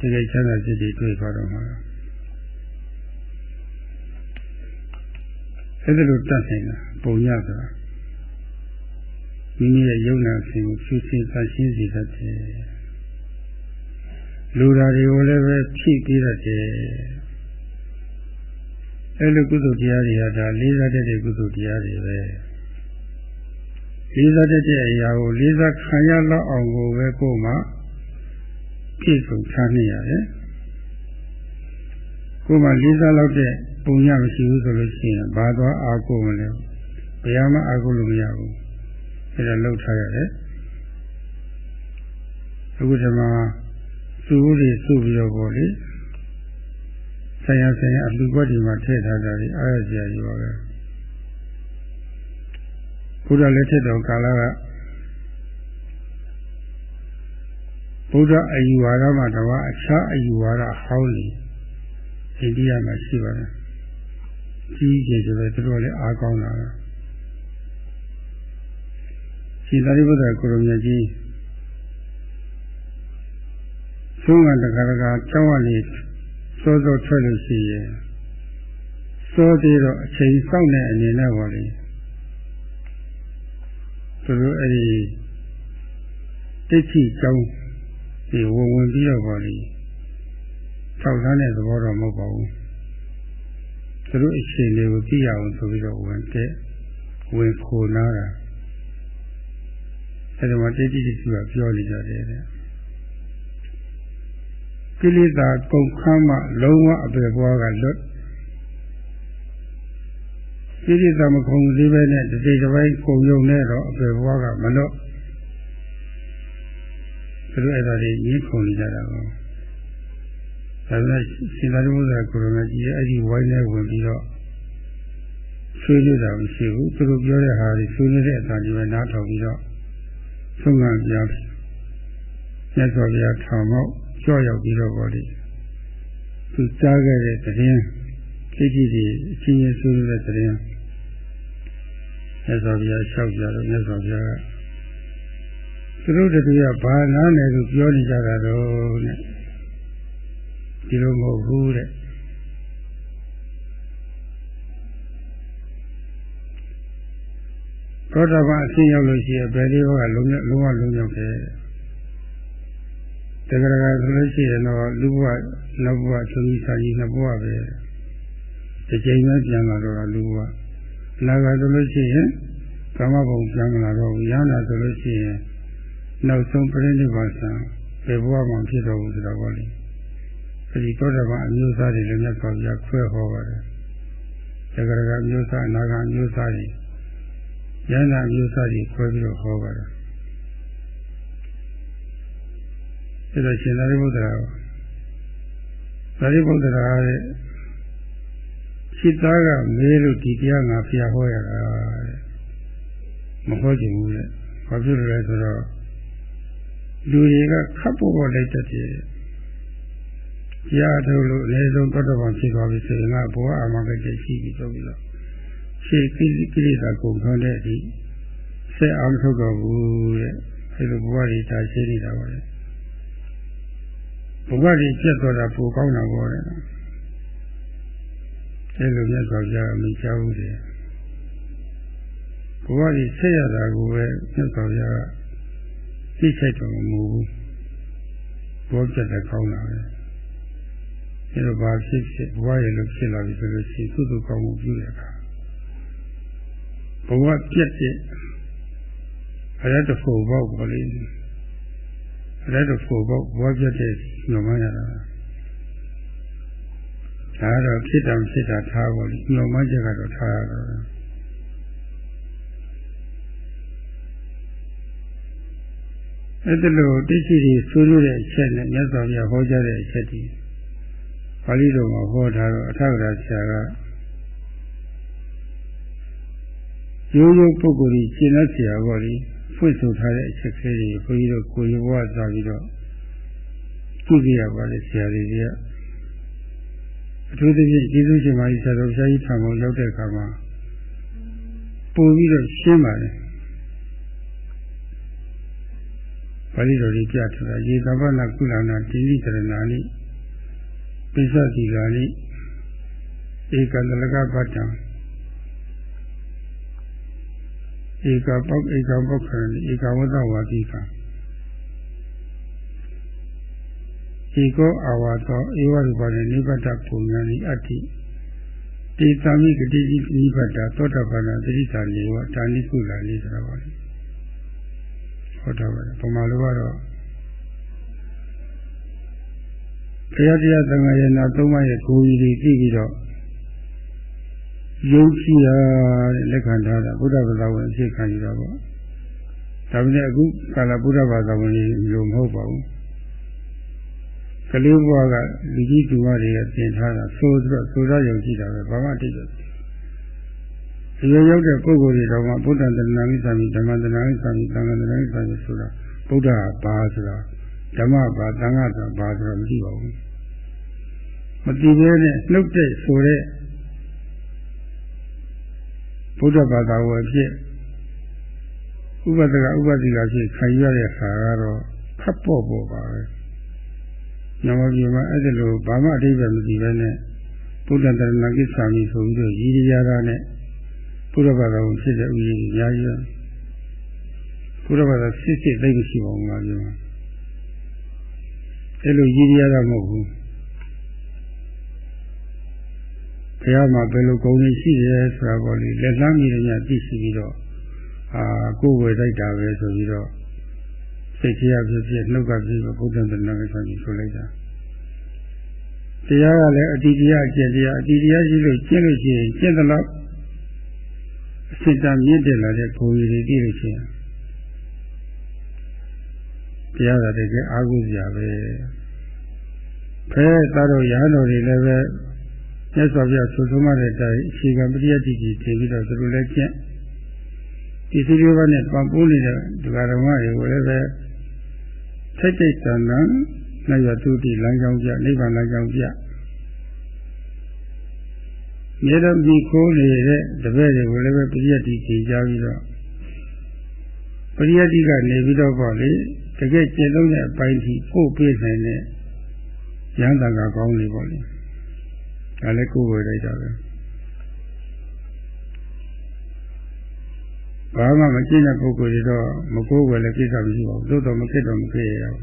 တကယ်ချမ်းသာစိတ်တွေတွေ့သွားတော့မှာအဲ့ဒါလိုတတ်နိုင်တာပုံရဆိုတာမိမိရဲ့ယုံနာခြင်းကိုဖြူစင်သရှင်းစေတတ်တယ် လူဓာတွေကိုလည်းပဲဖြည့်ပေးတတ်တယ်အဲ့လိုကုသိုလ်တရားတွေဟာဒါလေးစားတဲ့ကုသိုလ်တရားတွေပဲလေးစားတဲ့အရာကိုလေးစားခံရလောက်အောင်ကိုပဲကိုယ်မှပြည့်စုံထားနေရတယ်ကိုယ်မှလေးစားလောက်တဲ့ပုံရမရှိဘူးဆိုလို့ရှိရင်ဘာသွားအာကိုမလဲဘယ်မှအာကိုလို့မရဘူးအဲ့ဒါလှုပ်ထားရတယ်အခုဒီမှာ သူ့တွေစုပြီးတော့ပေါ့လေဆရာဆရာအလူကွက်ဒီမှာထည့်ထားတာလေအားရစရာကြီးပါပဲဘုရားလက်ထက်တော်ကာလကဘုရားအယူဝါဒမှာတော့အခြားအယူဝါဒဟောင်းနေအိန္ဒိယမှာရှိပါတယ်ကြီးကြီးဆိုတော့သူတို့လည်းအားကောင်းတာပဲရှင်သာရိပုတ္တရာကိုရမကြီး သုံးကတခါတခါကျောင်းကနေစောစောထွက်လို့ရှိရင်စောသေးတော့အချိန်စောင့်တဲ့အနေနဲ့ပါလေသူတို့အဲ့ဒီတိတ်ချိကျောင်းဒီဝင်ဝင်ပြီးတော့ပါလေထောက်ထားတဲ့သဘောတော့မဟုတ်ပါဘူးသူတို့အချိန်လေးကိုသိရအောင်ဆိုပြီးတော့ဝင်တဲ့ဝင်ခိုနာတာအဲ့ဒါမှတိတ်တိတိကပြောနေကြတယ်တဲ့ ကိလေသာကုန်ခမ်းမှလုံးဝအပေဘွားကလွတ်ကိလေသာမခုံသေးပဲနဲ့တတိတစ်ပိုင်းကုံယုံနဲ့တော့အပေဘွားကမလွတ်သူတို့အဲ့ဒါတွေရင်းခုန်နေကြတာပါဒါပေမဲ့ရှင်သာရိပုတ္တရာကိုရမကြီးရဲ့အဲ့ဒီဝိုင်းထဲဝင်ပြီးတော့ဆွေးနွေးတာမရှိဘူးသူတို့ပြောတဲ့ဟာတွေဆွေးနွေးတဲ့အတိုင်းပဲနားထောင်ပြီးတော့ဆုံးခံပြမြတ်စွာဘုရားထောင်မော က်ကြော့ရောက်ပြီးတော့ဗောလေသူကြားခဲ့တဲ့သတင်းသိကြည့်ဒီအချင်းချင်းဆွေးနွေးတဲ့သတင်းမြတ်စွာဘုရားလျှောက်ကြတော့မြတ်စွာဘုရားကသူတို့တည်းကဘာနားနယ်လို့ပြောနေကြတာတော့တဲ့ဒီလိုမဟုတ်ဘူးတဲ့သောတာပန်အဆင်းရောက်လို့ရှိရင်ဘယ်လေးဘောကလုံးဝလုံးဝလုံးရောက်တယ် တကယ်တကယ်ဆိုလို့ရှိရင်တော့လူဘဝနောက်ဘဝသုံးကြီးစာကြီးနှစ်ဘဝပဲတစ်ချိန်ပဲပြန်လာတော့လူဘဝနာဂဆိုလို့ရှိရင်ကာမဘုံပြန်လာတော့ရဟနာဆိုလို့ရှိရင်နောက်ဆုံးပြိဋိဘဆံဘယ်ဘဝမှဖြစ်တော့ဘူးဆိုတော့ဟောလေအဲဒီသောတာပန်အမျိုးသားတွေလည်းမြတ်စွာဘုရားခွဲဟောပါတယ်သက္ကရာကမျိုးစားအနာဂါမျိုးစားတွေဉာဏ်သာမျိုးစားတွေခွဲပြီးတော့ဟောပါတော့ အဲ့တော့ရှင်သာရိပုတ္တရာသာရိပုတ္တရာရဲ့စိတ်သားကမဲလို့ဒီတရားငါဖျားဟောရတာတဲ့မဟောချင်ဘူးလေဘာဖြစ်လို့လဲဆိုတော့လူတွေကခပ်ပေါ်ပေါ်လိုက်တတ်တယ်ကြားထုတ်လို့အနည်းဆုံးတတ်တော်ဖြစ်သွားပြီဆိုရင်ငါဘောအာမဂတ်ရှိပြီဆိုပြီးတော့ရှေ့ကိကိလေသာကုန်ထောင်းတဲ့အထိဆက်အောင်ထုတ်တော်ဘူးတဲ့အဲလိုဘဝတွေဒါရှိနေတာပါလေ ဘဝတွေပြတ်သွားတာပိုကောင်းတာပေါ့လေအဲလိုမြတ်စွာဘုရားမကြောက်ဘူးတဲ့ဘဝကြီးဆက်ရတာကိုပဲမြတ်စွာဘုရားကသိချိုက်တော်မမူဘူးဘောပြတ်တဲ့ကောင်းတာပဲအဲတော့ဘာဖြစ်ဖြစ်ဘဝရဲ့လို့ဖြစ်လာပြီဆိုလို့ရှိရင်ကုသိုလ်ကောင်းမှုပြုတဲ့အခါဘဝပြတ်တဲ့အရတ္တဖို့ဘောက်ပေါ်လေ အရတ္တဖို့ဘောက်ဘဝပြတ်တဲ့ညောမရတာဒါတော့ဖြစ်တာဖြစ်တာထားပါလိညောမချက်ကတော့ထားရတော့အဲ့ဒါလို့တိရှိတွေဆွေးနွေးတဲ့အချက်နဲ့မြတ်စွာဘုရားဟောကြားတဲ့အချက်တွေပါဠိတော်မှာဟောထားတော့အထက်ကရာဆရာကရိုးရိုးပုဂ္ဂိုလ်ကြီးရှင်းလက်ဆရာပေါ့လေ ဖွင့်ဆိုထားတဲ့အချက်ကလေးတွေဘုန်းကြီးတို့ကိုယ်ရဘဝသွားပြီးတော့ကြည့်ကြရပါလေဆရာတွေကအထူးသဖြင့်ကျေးဇူးရှင်မကြီးဆရာတော်ဘုရားကြီးထံကိုရောက်တဲ့အခါမှာပို့ပြီးတော့ရှင်းပါတယ်ပါဠိတော်ကြီးပြထားတာရေသဗ္ဗနာကုလနာတိလိသရဏာနိပိဿတိကာနိဧကတလကပတ္တံ ဧကပောက်ဧကပောက်ခရဏဧကဝတ္တဝါတိကံဧကောအာဝါသောဧဝရူပနဲ့နိဗ္ဗတပုံညာနိအတ္တိတေသမိဂတိနိဗ္ဗတသောတပန္နသတိသာလေဝတာနိကုလာလေးဆိုတာပါလေဟောတာပါပမာလိုကတော့ဘုရားတရားသံဃာရဲ့နာသုံးပါးရဲ့ကိုယ်ကြီးတွေသိပြီးတော့ ယုံကြည်ရတဲ့လက်ခံထားတာဘုရားဘာသာဝင်အဖြစ်ခံရတာပေါ့ဒါပေမဲ့အခုကာလဘုရားဘာသာဝင်လို့မဟုတ်ပါဘူးကလေးဘွားကလူကြီးသူမတွေကပြင်ထားတာဆိုတော့ဆိုတော့ယုံကြည်တာပဲဘာမှတိတ်တော့ဒီလိုရောက်တဲ့ပုဂ္ဂိုလ်တွေတော့မှဗုဒ္ဓတဏ္ဍာမိသံဓမ္မတဏ္ဍာမိသံသံဃာတဏ္ဍာမိသံဆိုတာဗုဒ္ဓဘာဆိုတာဓမ္မဘာသံဃာဆိုတာဘာဆိုတာမသိပါဘူးမသိသေးနဲ့နှုတ်တဲ့ဆိုတဲ့ ဘုရားဘာသာဝင်ဖြစ်ဥပဒကဥပဒိကဖြစ်ခံရတဲ့ခါကတော့ခပ်ပေါ့ပေါ့ပါပဲ။ညမပြေမှာအဲ့ဒါလိုဘာမှအတိတ်ပဲမသိပဲနဲ့ဘုဒ္ဓတရဏကိစ္ဆာမိဆိုပြီးတော့ရည်ရည်ရတာနဲ့ဘုရားဘာသာဝင်ဖြစ်တဲ့ဥယျာဉ်ကြီးအများကြီးဘုရားဘာသာစစ်စစ်သိမရှိပါဘူးငါပြောမှာအဲ့လိုရည်ရည်ရတာမဟုတ်ဘူး ဘုရားမှာဘယ်လိုဂုဏ်တွေရှိတယ်ဆိုတာပေါ့လေလက်လမ်းမြည်ရသိရှိပြီးတော့အာကိုယ်ဝယ်လိုက်တာပဲဆိုပြီးတော့စိတ်ကြီးရဖြစ်ဖြစ်နှုတ်ကဖြစ်ဖြစ်ဘုဒ္ဓံတဏ္ဍာဆိုပြီးဆိုလိုက်တာတရားကလည်းအတ္တိတရားအကျင့်တရားအတ္တိတရားရှိလို့ကျင့်လို့ရှိရင်ကျင့်သလောက်အစစ်တမ်းမြင့်တက်လာတဲ့ဂုဏ်ရည်တွေသိလို့ရှိရင်တရားကတကယ်အားကိုးစရာပဲဖဲသားတော်ရဟန်းတော်တွေလည်းပဲ မြတ်စွာဘုရားဆုဆုံးမတဲ့အတိုင်းအခြေခံပရိယတ်တိကြီးထင်ပြီးတော့သူတို့လည်းကျင့်ဒီစီလိုပါနဲ့ပံပိုးနေတဲ့ဒကာဓမ္မတွေကိုလည်းပဲစိတ်တိတ်တန်တန်နဲ့ရတုတိလမ်းကြောင်းပြနိဗ္ဗာန်လမ်းကြောင်းပြမြေတော်ဒီခိုးနေတဲ့တပည့်တွေကိုလည်းပဲပရိယတ်တိကြီးကြားပြီးတော့ပရိယတ်တိကနေပြီးတော့ပေါ့လေတကယ်ကျင့်သုံးတဲ့အပိုင်းထိပို့ပေးနိုင်တဲ့ရဟန္တာကကောင်းလေပေါ့လေ ဒါလည်းကိုယ်ဝယ်လိုက်တာပဲဘာမှမကျင့်တဲ့ပုဂ္ဂိုလ်တွေတော့မကိုးဝယ်လည်းကိစ္စမရှိပါဘူးသို့တော်မဖြစ်တော့မဖြစ်ရဘူး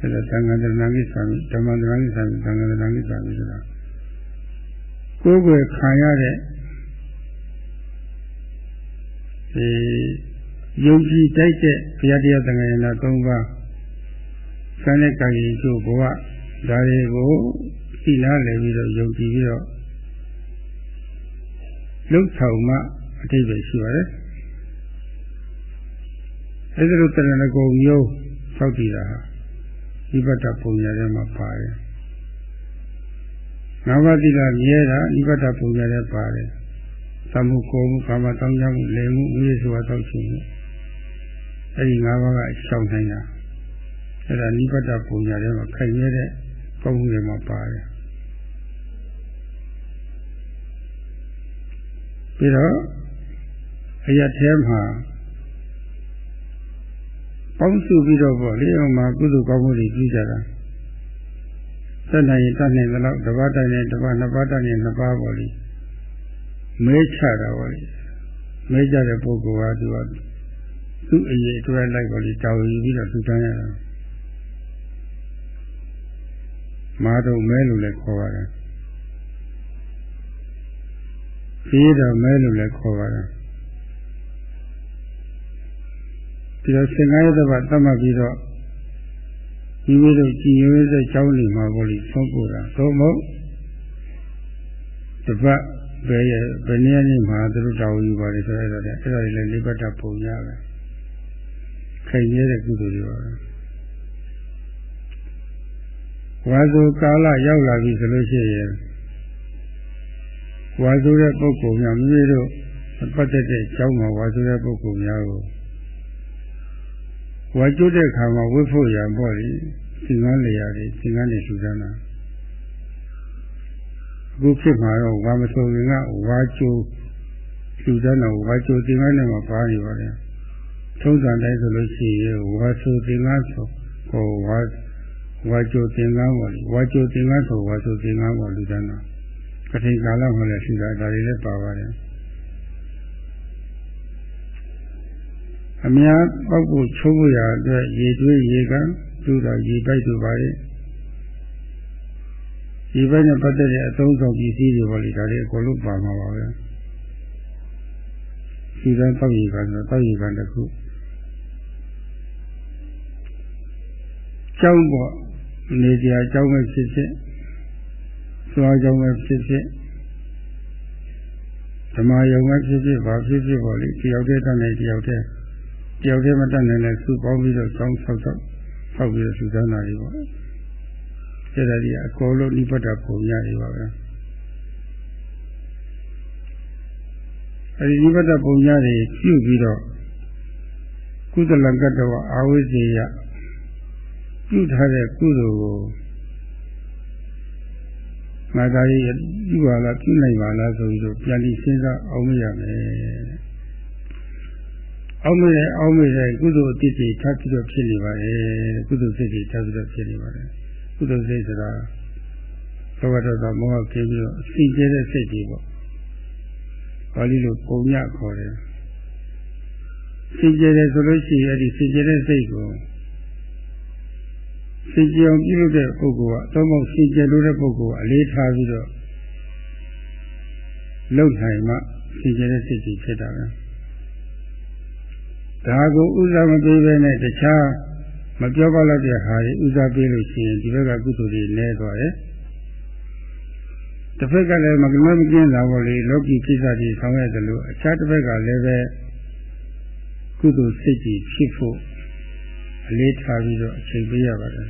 အဲဒါသံဃာတဏ္ဍာကိစ္စမိဓမ္မတဏ္ဍာကိစ္စမိသံဃာတဏ္ဍာကိစ္စမိဆိုတာကိုယ်ွယ်ခံရတဲ့ဒီယုံကြည်တိုက်တဲ့ဘုရားတရားသံဃာရဏ၃ပါးစံတဲ့ကံရည်ကျိုးဘဝ ဒါတွေကိုသိနာလည်ပြီးတော့ယုံကြည်ပြီးတော့လှုပ်ဆောင်မှအတိတ်ပဲရှိပါတယ်အဲဒီလိုတရဏဂုံမျိုးသောက်တည်တာဟာဝိပတ္တပုံညာထဲမှာပါတယ်ငါးပါးသီလမြဲတာဝိပတ္တပုံညာထဲပါတယ်သမှုကိုမှုကာမတောင်းကြမှုလေမှုဝိသေစွာသောက်ခြင်းအဲဒီငါးပါးကအရှောင်နိုင်တာအဲဒါနိဗ္ဗာန်ပုံညာထဲမှာခိုင်ရတဲ့ ကောင်းမှုတွေမှာပါတယ်ပြီးတော့အရထဲမှာပေါင်းစုပြီးတော့ပေါ့လေအောင်မှာကုသိုလ်ကောင်းမှုတွေပြုကြတာသက်နိုင်ရင်တတ်နိုင်သလောက်တစ်ပါးတိုင်နဲ့တစ်ပါးနှစ်ပါးတိုင်နဲ့နှစ်ပါးပေါ့လေမဲချတာပေါ့လေမဲကြတဲ့ပုဂ္ဂိုလ်ကသူကသူ့အရေးအတွက်လိုက်ပေါ့လေတာဝန်ယူပြီးတော့သူတန်းရတာ မာတော့မဲလို့လည်းခေါ်ပါတယ်ပြီးတော့မဲလို့လည်းခေါ်ပါတယ်ဒီတော့သင်္ကာရတပတ်သတ်မှတ်ပြီးတော့ဒီလိုလိုကြည်ရွေးတဲ့ကျောင်းနေမှာပေါ့လေဆုံးပို့တာသို့မဟုတ်တပတ်ဘယ်ရဘယ်နည်းနည်းမှာသူတို့တော်ယူပါလေဆိုတော့အဲ့ဒါလည်းလေးပတ်တာပုံရပဲခိုင်နေတဲ့ကုသိုလ်တွေပါပဲ ဝါဆိုကာလရောက်လာပြီဆိုလို့ရှိရင်ဝါဆိုတဲ့ပုဂ္ဂိုလ်များမိမိတို့ပတ်သက်တဲ့ကျောင်းမှာဝါဆိုတဲ့ပုဂ္ဂိုလ်များကိုဝါကျွတ်တဲ့ခါမှာဝိဖို့ရံပေါ့လေသင်္ကန်းလေရတယ်သင်္ကန်းတွေထူထမ်းတာအခုဖြစ်မှာတော့ဝါမဆိုရင်ကဝါကျိုးထူထမ်းတော့ဝါကျိုးသင်္ကန်းတွေမှာပါနေပါလေထုံးစံတိုင်းဆိုလို့ရှိရင်ဝါဆိုသင်္ကန်းဆိုဟိုဝါ ဝါကျိုးသင်္ကန်းပေါ့လေဝါကျိုးသင်္ကန်းဆိုဝါဆိုသင်္ကန်းပေါ့လူတန်းတော့ကတိကာလမှာလည်းရှိတာဒါတွေလည်းပါပါတယ်အများပောက်ဖို့ချိုးဖို့ရအတွက်ရေတွေးရေကသူ့တော်ရေပိုက်တို့ပါလေရေပိုက်နဲ့ပတ်သက်တဲ့အသုံးဆောင်ပစ္စည်းတွေပေါ့လေဒါတွေအကုန်လုံးပါမှာပါပဲဒီကတောက်ရေကဆိုတောက်ရေကတစ်ခုကျောင်းပေါ့ နေကြအကျောင်းပဲဖြစ်ဖြစ်သွားကြောင်းပဲဖြစ်ဖြစ်ဓမ္မယုံပဲဖြစ်ဖြစ်ဘာဖြစ်ဖြစ်ပေါ့လေတယောက်တည်းတတ်နိုင်တယောက်တည်းတယောက်တည်းမတတ်နိုင်လဲစုပေါင်းပြီးတော့ကောင်းဆောက်ဆောက်ဆောက်ပြီးတော့စုသန်းတာတွေပေါ့အဲ့ဒါကြီးအကောလုံးနိဗ္ဗာန်ပုံရတွေပါပဲအဲ့ဒီနိဗ္ဗာန်ပုံရတွေပြုပြီးတော့ကုသလကတ္တဝအာဝိဇ္ဇေယ ပြုထားတဲ့ကုသိုလ်ကိုငါသာရေးပြုပါလားပြုနိုင်ပါလားဆိုပြီးတော့ပြန်ပြီးစဉ်းစားအောင်မရမယ်အောင်မရအောင်မရကုသိုလ်အတိတ်တွေထပ်ပြီးတော့ဖြစ်နေပါလေကုသိုလ်စိတ်တွေထပ်ပြီးတော့ဖြစ်နေပါလေကုသိုလ်စိတ်ဆိုတာသောဝတ္တမောဟကင်းပြီးတော့စိတ်ကျတဲ့စိတ်တွေပေါ့ပါဠိလိုပုံညခေါ်တယ်စိတ်ကျတဲ့ဆိုလို့ရှိရင်အဲ့ဒီစိတ်ကျတဲ့စိတ်ကို စင်ကြယ်အောင်ပြုလုပ်တဲ့ပုဂ္ဂိုလ်ကအတော့မဟုတ်စင်ကြယ်လို့တဲ့ပုဂ္ဂိုလ်ကအလေးထားပြီးတော့လှုပ်နိုင်မှစင်ကြယ်တဲ့စိတ်ကြီးဖြစ်တာပဲဒါကိုဥစားမပေးဘဲနဲ့တခြားမပြောပါလို့တဲ့ဟာတွေဥစားပေးလို့ရှိရင်ဒီဘက်ကကုသိုလ်တွေနည်းသွားတယ်တစ်ဖက်ကလည်းမကမမကျင်းတာပေါ့လေလောကီကိစ္စတွေဆောင်ရတယ်လို့အခြားတစ်ဖက်ကလည်းပဲကုသိုလ်စိတ်ကြီးဖြစ်ဖို့ အလေးထားပြီးတော့အချိန်ပေးရပါတယ်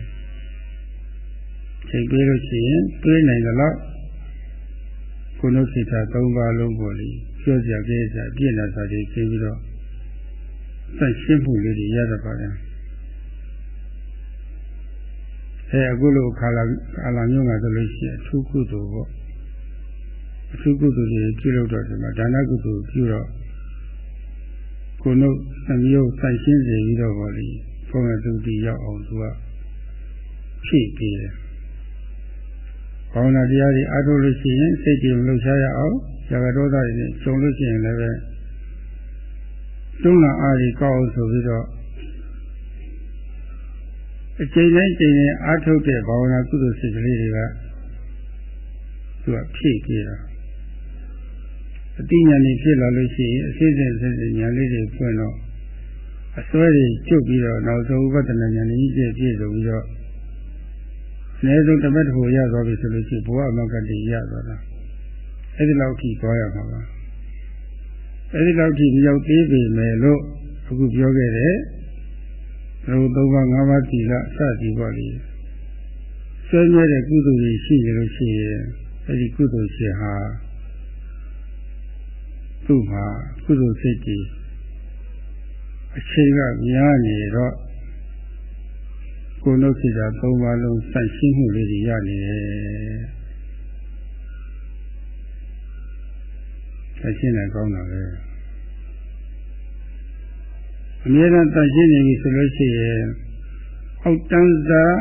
ချိန်ပေးလို့ရှိရင်တွေးနိုင်သလောက်ကုဏုစိတ်ဓာတ်၃ပါးလုံးပေါ်လီပြောကြကြဲကြပြည့်လာစာတွေသိပြီးတော့ဆက်ရှင်းမှုလေးတွေရတတ်ပါတယ်အဲအခုလိုခါလာခါလာမျိုးကဆိုလို့ရှိရင်အထူးကုသိုလ်ပေါ့အထူးကုသိုလ်တွေပြုလုပ်တော့ဒီမှာဒါနကုသိုလ်ပြုတော့ကိုယ်တို့သမျိုးဆိုင်ရှင်းစေပြီးတော့ဗောလေ ဘုံရတုတိရောက်အောင်သူကဖြည့်ပေးတယ်။ဘာဝနာတရားတွေအားထုတ်လို့ရှိရင်စိတ်တွေလှုပ်ရှားရအောင်ဇာကဒေါသတွေနဲ့ခြုံလို့ရှိရင်လည်းပဲတွန်းလာအားကြီးကောက်အောင်ဆိုပြီးတော့အချိန်တိုင်းချိန်တိုင်းအားထုတ်တဲ့ဘာဝနာကုသိုလ်စိတ်ကလေးတွေကသူကဖြည့်ပေးတာအတိညာဏ်ဖြစ်လာလို့ရှိရင်အစိမ့်စိမ့်စိမ့်စိမ့်ညာလေးတွေဖွင့်တော့ အစွဲတွေကျွတ်ပြီးတော့နောက်ဆုံးဥပဒနာဉာဏ်ကြီးပြည့်ပြည့်စုံပြီးတော့အနည်းဆုံးတစ်ပတ်တစ်ခုရသွားပြီဆိုလို့ရှိရင်ဘဝအမကတိရသွားတာအဲ့ဒီလောက်ထိသွားရမှာပါအဲဒီလောက်ထိမရောက်သေးပေမဲ့လို့အခုပြောခဲ့တဲ့ဘုသုံးပါး၅ပါးသီလစသည်ပေါ့လေဆွေးနွေးတဲ့ကုသိုလ်တွေရှိရလို့ရှိရင်အဲဒီကုသိုလ်ရှင်ဟာသူ့မှာကုသိုလ်စိတ်ကြီး အချိန်ကများနေတော့ကိုယ်နှုတ်စိတ်ဓာတ်သုံးပါးလုံးစိုက်ရှင်းမှုလေးတွေရနေတယ်စိုက်ရှင်းတယ်ကောင်းတာပဲအမြဲတမ်းစိုက်ရှင်းနေပြီဆိုလို့ရှိရင်အောက်တန်းစား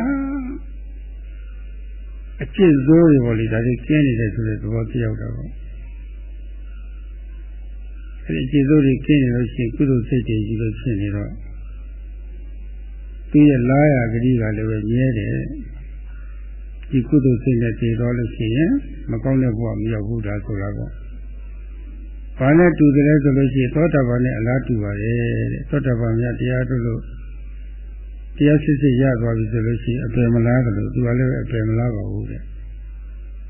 အကျင့်စိုးတွေပေါ့လေဒါတွေကျင်းနေတယ်ဆိုတဲ့သဘောပြောက်တာပေါ့ အဲဒီအကျင့်စိုးတွေကျင်းနေလို့ရှိရင်ကုသိုလ်စိတ်တွေကြီးလို့ဖြစ်နေတော့သူရဲ့လာရဂတိကလည်းပဲမြဲတယ်ဒီကုသိုလ်စိတ်နဲ့တည်တော်လို့ရှိရင်မကောင်းတဲ့ဘဝမရောက်ဘူးဒါဆိုတာပေါ့ဘာနဲ့တူတယ်လဲဆိုလို့ရှိရင်သောတာပန်နဲ့အလားတူပါတယ်တဲ့သောတာပန်များတရားတို့လို့တရားစစ်စစ်ရသွားပြီဆိုလို့ရှိရင်အပယ်မလားတယ်လို့သူကလည်းအပယ်မလားပါဘူးတဲ့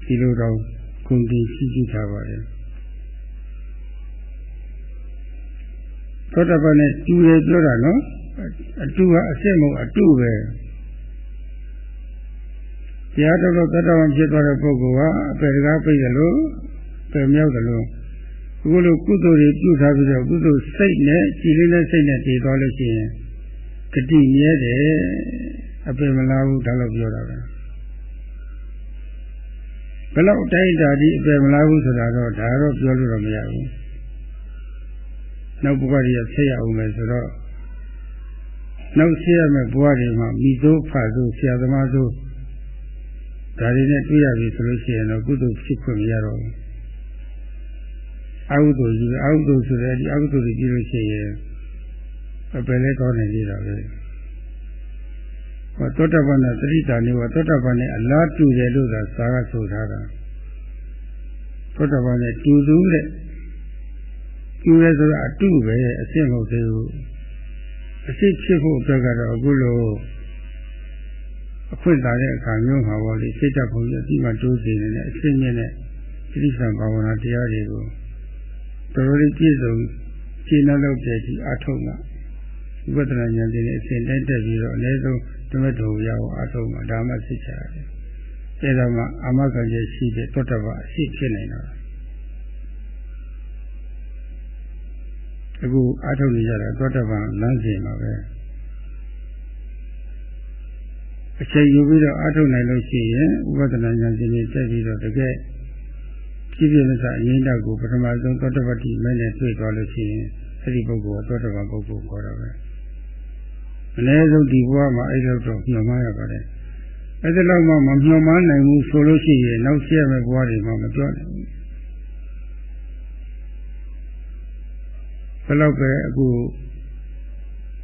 ဒီလိုတော့ဂုဏ်တည်ရှိရှိထားပါတယ် သောတာပန်နဲ့တူတယ်ပြောတာနော်အတူကအစစ်မဟုတ်အတူပဲတရားတော်တော်တတ္တဝံဖြစ်သွားတဲ့ပုဂ္ဂိုလ်ကအပေတကားပြည့်တယ်လို့ပယ်မြောက်တယ်လို့အခုလိုကုသိုလ်တွေပြုထားပြီးတော့ကုသိုလ်စိတ်နဲ့ကြည်လေးနဲ့စိတ်နဲ့တည်သွားလို့ရှိရင်ဂတိမြဲတယ်အပေမလားဘူးဒါလို့ပြောတာပဲဘယ်လောက်တိုင်းတာဒီအပေမလားဘူးဆိုတာတော့ဒါတော့ပြောလို့တော့မရဘူး နောက်ဘဝကြီးဆက်ရအောင်မယ်ဆိုတော့နောက်ရှိရမယ့်ဘဝတွေမှာမိသိုးဖာသိုးဆရာသမားသိုးဒါတွေနဲ့တွေ့ရပြီဆိုလို့ရှိရင်တော့ကုသိုလ်ဖြစ်ခွင့်မရတော့ဘူးအကုသိုလ်ကြီးအကုသိုလ်ဆိုတဲ့ဒီအကုသိုလ်ကြီးလို့ရှိရင်အပယ်လဲကောင်းနေသေးတာပဲဟောသောတပန်နဲ့သတိတာနေကသောတပန်နဲ့အလားတူတယ်လို့သာစာကဆိုထားတာသောတပန်နဲ့တူသူတဲ့ တူရဲဆိုတာအတုပဲအစ်စ်မဟုတ်သေးဘူးအစ်စ်ဖြစ်ဖို့အတွက်ကတော့အခုလိုအခွင့်အာတဲ့အခါမျိုးမှာပေါ့လေစိတ်ဓာတ်ဘုံကြီးအတိမတိုးစေနေတဲ့အစ်စ်မြင့်တဲ့တိစ္ဆာဘာဝနာတရားတွေကိုတော်တော်လေးပြည့်စုံရှင်းနောက်တဲ့ဒီအထုံးကဝိပဿနာဉာဏ်တွေနဲ့အစဉ်တက်တက်ပြီးတော့အနည်းဆုံးဓမ္မတော်ရအောင်အထုံးမှာဒါမှသိချရတယ်။အဲဒါမှအာမခံရရှိတဲ့တောတပအရှိဖြစ်နေတော့ အခုအထုံးနေကြတာတောတပလမ်းစဉ်မှာပဲအချိန်ယူပြီးတော့အထုံးနိုင်လို့ရှိရင်ဝိပဿနာဉာဏ်တွေနဲ့တက်ပြီးတော့တကယ်ကြည့်ပြမစားအရင်တော့ကိုပထမဆုံးသောတပတိမဲ့နဲ့တွေ့သွားလို့ရှိရင်အဲ့ဒီပုဂ္ဂိုလ်ကသောတပန်ပုဂ္ဂိုလ်ခေါ်တာပဲအနည်းဆုံးဒီဘဝမှာအဲ့လိုတော့ညှော်မှရပါတယ်အဲ့ဒီလောက်မှမညှော်မှနိုင်ဘူးဆိုလို့ရှိရင်နောက်ရှိရမယ့်ဘဝတွေမှာမပြောနိုင်ဘူး ဘယ်လောက်ပဲအခု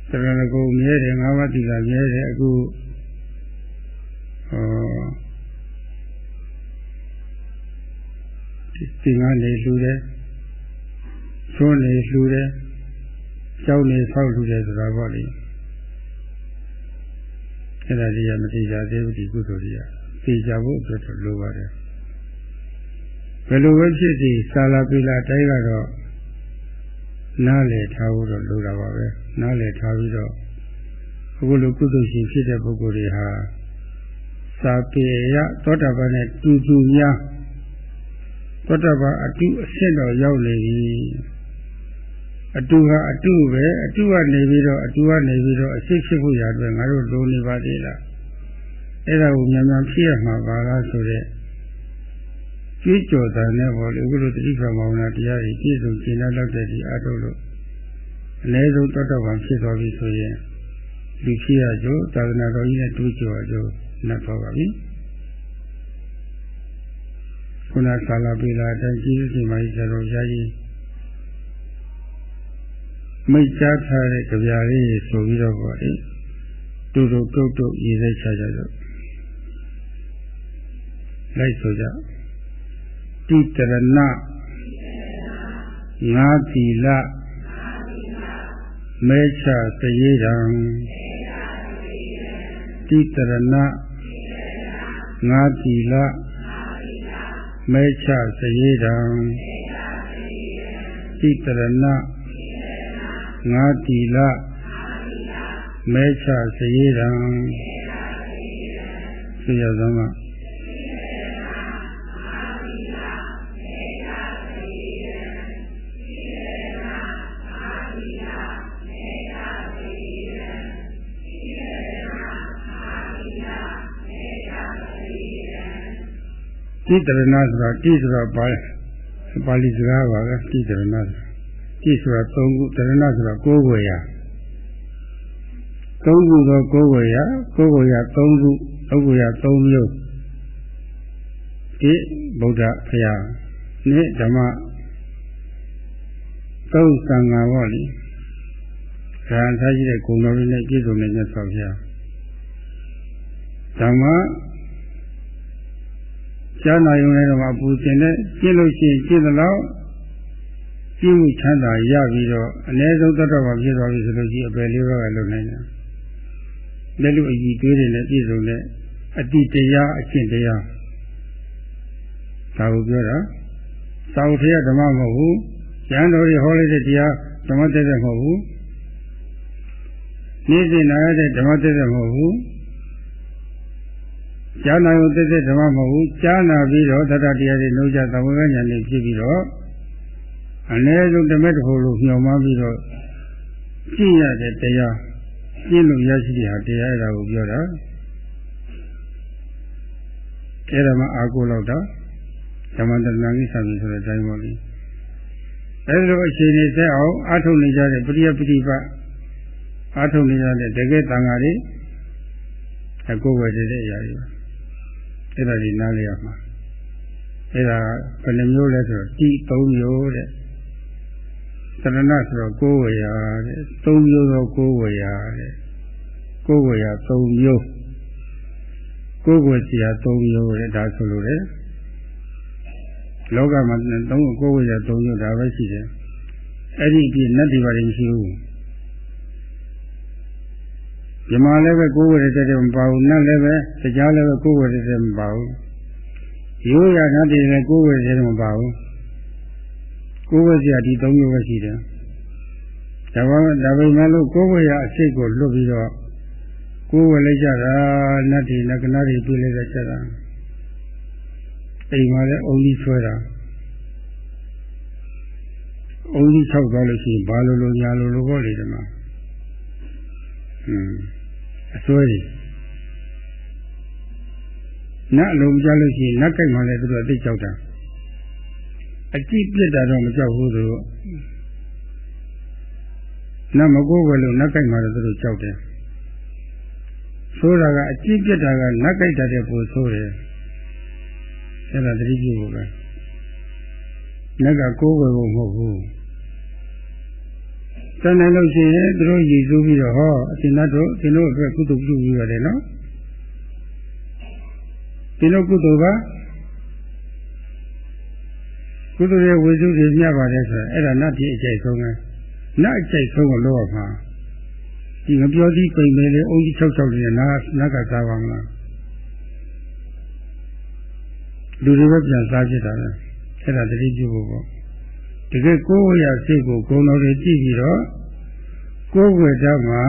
သရဏဂုံမြဲတယ်ငါးပါးတိကမြဲတယ်အခုဟောဒီငါနေလှူတယ်သွန်းနေလှူတယ်ကြောက်နေဆောက်လှူတယ်ဆိုတာပေါ့လေအဲ့ဒါကြီးကမတိကြသေးဘူးဒီကုသိုလ်ကြီးကသိကြဖို့အတွက်လိုပါတယ်ဘယ်လိုပဲဖြစ်စီစာလာပိလာတိုင်းကတော့ နားလည်ထားဖို့တော့လိုတာပါပဲနားလည်ထားပြီးတော့အခုလိုကုသိုလ်ရှင်ဖြစ်တဲ့ပုဂ္ဂိုလ်တွေဟာစာပေရသောတာပန်နဲ့တူတူများသောတာပန်အတုအစစ်တော်ရောက်နေပြီအတူဟာအတူပဲအတူကနေပြီးတော့အတူကနေပြီးတော့အစစ်ဖြစ်ဖို့ရအတွက်ငါတို့လိုနေပါသေးလားအဲ့ဒါကိုမြန်မြန်ဖြစ်ရမှာပါလားဆိုတဲ့ ကြွေးကြော်တာနဲ့ပေါ့လေအခုလိုတတိယမောင်နာတရားကြီးပြည့်စုံကျင့်လောက်တဲ့ဒီအထုလို့အနည်းဆုံးတောတော့ဘာဖြစ်သွားပြီဆိုရင်လူဖြစ်ရကြသာသနာတော်ကြီးနဲ့တူးကြော်ကြနှတ်သွားပါပြီခုနကာလာပိလာတိုင်းကြီးကြီးမှကြီးတော်ရာကြီးမိတ်ကြားထားတဲ့ကြပြာလေးဆိုပြီးတော့ပေါ့လေတူတူတုတ်တုတ်ရေးလိုက်ချကြတော့လိုက်ဆိုကြ တိတရဏငါးသီလမေချသရေတံတိတရဏငါးသီလမေချသရေတံတိတရဏငါတီလမဲချစရေတံသိရသောမှာ တိတရဏဆိုတာတိဆိုတာပါပါဠိစကားပါပဲတိတရဏဆိုတာတိဆိုတာ၃ခုတရဏဆိုတာ၉ခုရ၃ခုသော၉ခုရ၉ခုရ၃ခု၃ခုရ၃မျိုးဒီဗုဒ္ဓဖရာနဲ့ဓမ္မသုံးသံဃာပေါ့လေဇာန်ထားရှိတဲ့ဂုဏ်တော်တွေနဲ့ပြည့်စုံတဲ့မြတ်စွာဘုရားဓမ္မ ကြားနာရုံနဲ့တော့ပူကျင်တဲ့ကျင့်လို့ရှိရင်ကျင့်သလောက်ကျင့်မှုချမ်းသာရပြီးတော့အ ਨੇ ဆုံးတတ်တော့မှဖြစ်သွားပြီဆိုလို့ရှိရင်အပယ်လေးပါးကလုံနိုင်တယ်။လက်လူအည်တွေးတွေနဲ့ပြည့်စုံတဲ့အတိတရားအကျင့်တရားဒါကိုပြောတာသာဝတိယဓမ္မမဟုတ်ဘူး။ဉာဏ်တော်ကြီးဟောလိုက်တဲ့တရားဓမ္မတက်တဲ့မဟုတ်ဘူး။နေ့စဉ်နာရတဲ့ဓမ္မတက်တဲ့မဟုတ်ဘူး။ ကြားနာရုံတက်တဲ့ဓမ္မမဟုတ်ဘူးကြားနာပြီးတော့သတ္တတရားတွေနှုတ်ကြသဘောဉာဏ်နဲ့ဖြစ်ပြီးတော့အ ਨੇ ဆုံးဓမ္မတစ်ခုလို့ညှော်မှပြီးတော့ကြည့်ရတဲ့တရားကျင့်လို့ရရှိတဲ့ဟာတရားအဲ့ဒါကိုပြောတာအဲ့ဒါမှအာကိုလောက်တာဓမ္မတဏ္ဍာကိသံဆိုတဲ့အတိုင်းပေါ့လေအဲ့လိုအခြေအနေဆက်အောင်အာထုံနေကြတဲ့ပရိယပฏิပတ်အာထုံနေကြတဲ့တကယ်တန်ဃာတွေအကိုဝယ်တဲ့အရာတွေ အဲ့ဒါဒီနားလည်ရမှာအဲ့ဒါဘယ်နှမျိုးလဲဆိုတော့တိ၃မျိုးတဲ့သရဏဆိုတော့ကိုးဝေရာတဲ့၃မျိုးသောကိုးဝေရာတဲ့ကိုးဝေရာ၃မျိုးကိုးဝေစရာ၃မျိုးတဲ့ဒါဆိုလို့လေလောကမှာသုံးကိုးဝေရာ၃မျိုးဒါပဲရှိတယ်အဲ့ဒီပြည့်နတ်ဒီပါရင်မရှိဘူး မြမလည်းပဲကိုယ်ဝရတဲ့မပါဘူးနတ်လည်းပဲတရားလည်းပဲကိုယ်ဝရတဲ့မပါဘူးရိုးရနတ်တွေလည်းကိုယ်ဝရတဲ့မပါဘူးကိုယ်ဝရဒီ၃မျိုးပဲရှိတယ်ဒါပေမဲ့ဒါပေမဲ့လို့ကိုယ်ဝရအစိတ်ကိုလွတ်ပြီးတော့ကိုယ်ဝလိုက်ကြတာနတ်တွေနတ်ကနာတွေပြေးလိုက်ကြတာအိမ်မှာလည်းအုံကြီးဆွဲတာအုံကြီး၆သွားလို့ရှိရင်ဘာလို့လို့ညာလို့လို့ဟောလေဒီမှာอืม အစွဲကြီးနတ်အလုံးကြလို့ရှိရင်နတ်ကြိုက်မှလည်းသူတို့အသိကြောက်တာအကြည့်ပြစ်တာတော့မကြောက်ဘူးသူတို့နတ်မကိုးဝယ်လို့နတ်ကြိုက်မှလည်းသူတို့ကြောက်တယ်ဆိုးတာကအကြည့်ပြစ်တာကနတ်ကြိုက်တာတဲ့ပိုဆိုးတယ်အဲ့ဒါတတိပြုဖို့ပဲနတ်ကကိုးဝယ်ဖို့မဟုတ်ဘူး တန်နိုင်လို့ရှိရင်သူတို့ရည်စူးပြီးတော့ဟောအရှင်သတ်တို့သင်တို့အတွက်ကုသိုလ်ပြုပြီးရတယ်နော်သင်တို့ကုသိုလ်ကကုသိုလ်ရဲ့ဝေစုတွေမြတ်ပါတယ်ဆိုတော့အဲ့ဒါနတ်ပြည်အကျိတ်ဆုံးပဲနတ်အကျိတ်ဆုံးကိုလောရမှာဒီငပြောသီးပိန်မယ်လေအုံးကြီး၆၆လေးနာနတ်ကစားပါမလားလူတွေပဲပြန်စားဖြစ်တာလေအဲ့ဒါတတိပြုဖို့ပေါ့ တကယ်ကိုယ်ဝရစိတ်ကိုဂုဏ်တော်တွေကြည့်ပြီးတော့ကိုယ်ဝေတမှာ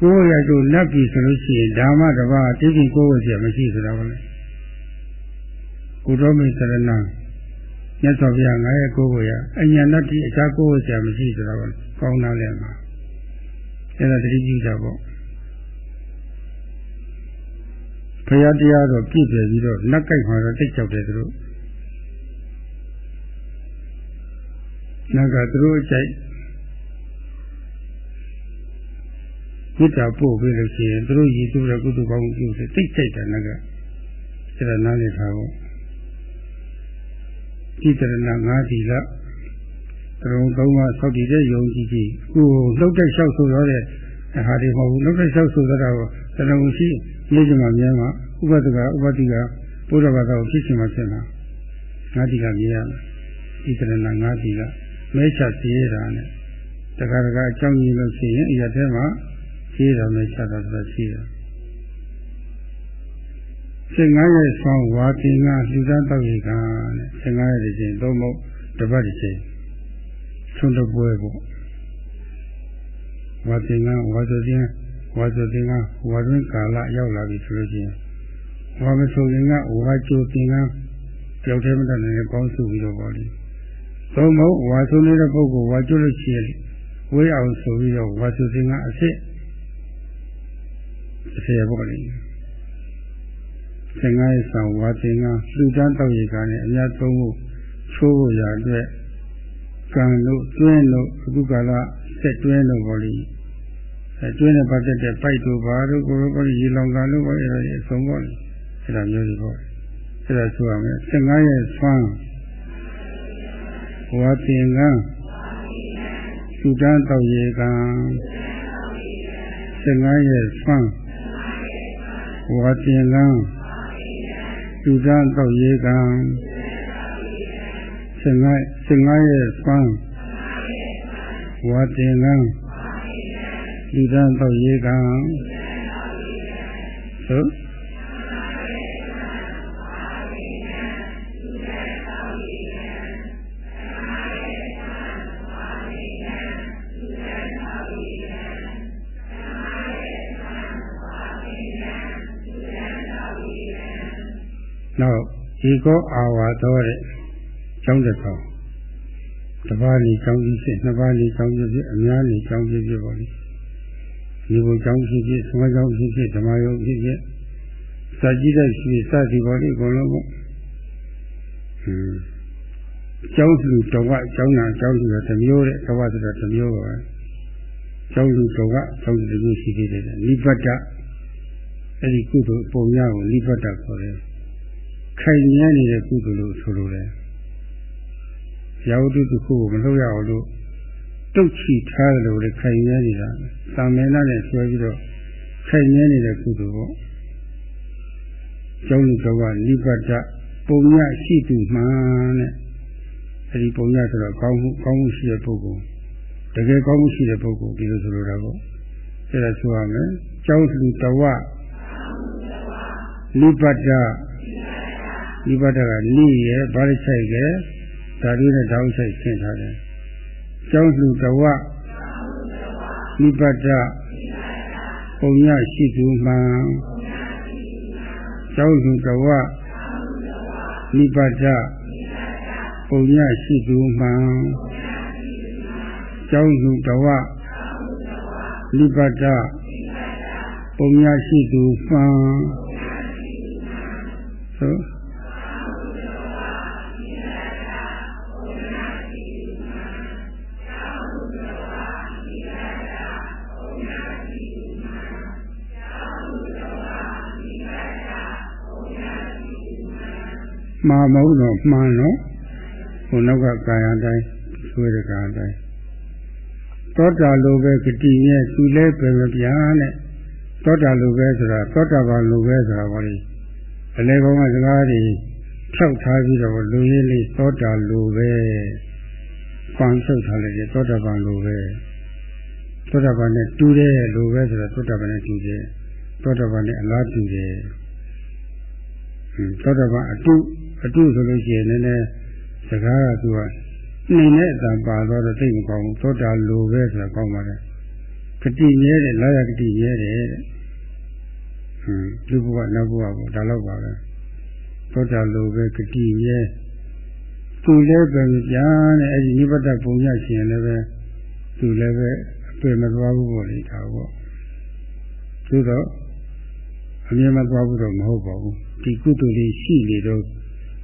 ကိုယ်ရတို့လက်ပြီဆိုလို့ရှိရင်ဓမ္မတစ်ပါးတိတိကိုယ်ဝေစီမရှိဆိုတာပါလေကုတော်မိတ်သရဏမြတ်စွာဘုရားငါရဲ့ကိုယ်ဝေရအညာတ္တိအခြားကိုယ်ဝေစီမရှိဆိုတာပါကောင်းနာလဲမှာအဲ့ဒါတတိကြည့်ကြပေါ့ဘုရားတရားတော့ပြည့်ပြည့်ပြီးတော့နတ်ကြိုက်မှာတော့တိတ်ကြောက်တယ်သူတို့ နတ်ကသူတို့အကြိုက်မေတ္တာပို့ပေးလို့ရှိရင်သူတို့ရည်သူတဲ့ကုသိုလ်ကောင်းမှုပြုတယ်တိတ်ကြိုက်တယ်နတ်ကအဲ့ဒါနားလည်ထားဖို့ဒီတရဏငါးဒီကတရုံသုံးပါးဆောက်တည်တဲ့ယုံကြည်ခြင်းကိုလှုပ်တဲ့လျှောက်ဆိုရတဲ့ဟာတွေမဟုတ်ဘူးလှုပ်တဲ့လျှောက်ဆိုရတာကိုတရုံရှိနေကြမှာမြဲမှာဥပဒကဥပတိကဘုရားဘာသာကိုဖြစ်ချင်မှဖြစ်မှာငါးဒီကမြဲရမယ်ဒီတရဏငါးဒီက မဲချသေးရတာနဲ့တခါတခါအကြောင်းကြီးလို့ရှိရင်အရာထဲမှာသေးတာမဲချတာဆိုတာရှိတယ်စိတ်ငါးရဲ့ဆောင်းဝါတင်ကလူသားတောက်ရီကတဲ့စိတ်ငါးရဲ့တစ်ချိန်သုံးဖို့တပတ်တစ်ချိန်ထွန်းတပွဲပေါ့ဝါသင်္ကဝါဆိုခြင်းဝါဆိုသင်္ကဝါတွင်ကာလရောက်လာပြီဆိုလို့ချင်းဝါမဆိုရင်ကဝါကျိုသင်္ကကြောက်တဲ့မတတ်နဲ့ပေါင်းစုပြီးတော့ပေါ့လေ သုံးဖို့ဝါဆိုနေတဲ့ပုဂ္ဂိုလ်ဝါကျိုလို့ရှိရင်ဝေးအောင်ဆိုပြီးတော့ဝါဆိုသင်္ကအစ်စ်အစေပေါ့လေသင်္ကရဲ့ဆောင်ဝါသင်္ကလူတန်းတောက်ရည်ကနဲ့အများသုံးဖို့ချိုးဖို့ရအတွက်ကံလို့တွင်းလို့အခုကာလဆက်တွင်းလို့ပေါ့လေအဲတွင်းနဲ့ပတ်သက်တဲ့ပိုက်တို့ဘာတို့ကိုယ်ကိုယ်ရေလောင်ကံလို့ပေါ့အဲ့ဒါအဆုံးပေါ့လေအဲ့ဒါမျိုးတွေပေါ့အဲ့ဒါဆိုရမယ်15ရက်ဆွမ်း ဝါသင်္ကလူတန်းတောက်ရည်က15ရက်ဆွမ်းဝါသင်္ကလူတန်းတောက်ရည်က15 15ရက်ဆွမ်းဝါတင်ကံလူတန်းတော့ရေကံသို့နော ဒီကောအာဝါတော်တဲ့ကျောင်းတစ်ဆောင်တစ်ပါးလေးကျောင်းကြီးဖြစ်နှစ်ပါးလေးကျောင်းကြီးဖြစ်အများလေးကျောင်းကြီးဖြစ်ပါလိမ့်ဒီဘုကျောင်းဖြစ်ဖြစ်ဆွမ်းကျောင်းဖြစ်ဖြစ်ဓမ္မယုံဖြစ်ဖြစ်စာကြည့်တဲ့ရှိစသည်ပါလိမ့်အကုန်လုံးပေါ့ဟင်းကျောင်းလူတော်ကကျောင်းနာကျောင်းလူတော့တစ်မျိုးတဲ့ကဝဆိုတော့တစ်မျိုးပါပဲကျောင်းလူတော်ကကျောင်းလူတစ်မျိုးရှိသေးတယ်နိဗ္ဗတ္တအဲ့ဒီကုသိုလ်ပုံများကိုနိဗ္ဗတ္တခေါ်တယ် ခိုင်မြဲနေတဲ့ကုသိုလ်လို့ဆိုလိုတယ်ရာဝတ္ထုတစ်ခုကိုမလုပ်ရအောင်လို့တုတ်ချီထားတယ်လို့လည်းခိုင်မြဲနေတာသာမေနနဲ့ဆွဲပြီးတော့ခိုင်မြဲနေတဲ့ကုသိုလ်ပေါ့ကျောင်းလူတော်ကနိဗ္ဗတပုံညရှိသူမှန်တဲ့အဲဒီပုံညဆိုတော့ကောင်းမှုကောင်းမှုရှိတဲ့ပုဂ္ဂိုလ်တကယ်ကောင်းမှုရှိတဲ့ပုဂ္ဂိုလ်ဒီလိုဆိုလိုတာပေါ့အဲဒါဆိုရမယ်ကျောင်းလူတော်ကနိဗ္ဗတနိ ဗ္ဗတကနိရဲ့ဘာလို့ဆိုင်ကြဒါလေးနဲ့တောင်းဆိုင်ရှင်းထားတယ်။ကျောင်းလူတဝနိဗ္ဗတပုံညရှိသူမှန်ကျောင်းလူတဝနိဗ္ဗတပုံညရှိသူမှန်ကျောင်းလူတဝနိဗ္ဗတပုံညရှိသူမှန်ဆို မှားမဟုတ်တော့မှန်တော့ဟိုနောက်ကကာယတိုင်းဆွေးတဲ့ကာယတိုင်းသောတာလိုပဲဂတိရဲ့သူလဲပဲမပြားနဲ့သောတာလိုပဲဆိုတာသောတာပန်လိုပဲဆိုတာဘာလဲအလေဘောကစကားတွေဖြောက်ထားပြီးတော့လူရင်းလေးသောတာလိုပဲပန်ဆုတ်ထားလိုက်တယ်သောတာပန်လိုပဲသောတာပန်နဲ့တူတယ်လိုပဲဆိုတော့သောတာပန်နဲ့တူတယ်သောတာပန်နဲ့အလားတူတယ်သောတာပန်အတူ အတုဆိုလို့ရှိရင်လည်းစကားကသူကနှိမ်တဲ့အတန်ပါတော့သိမကောင်းဘူးသောတာလိုပဲဆိုတာကောင်းပါလေဂတိမြဲတယ်လာရဂတိမြဲတယ်တဲ့ဟွန်းလူဘဝနောက်ဘဝကိုဒါတော့ပါပဲသောတာလိုပဲဂတိမြဲသူလည်းပဲကြားတဲ့အဲဒီနိဗ္ဗတပုံရရှင်လည်းပဲသူလည်းပဲအပေမသွားဘူးပေါ့လေဒါပေါ့သို့တော့အမြင်မသွားဘူးတော့မဟုတ်ပါဘူးဒီကုသိုလ်လေးရှိနေတော့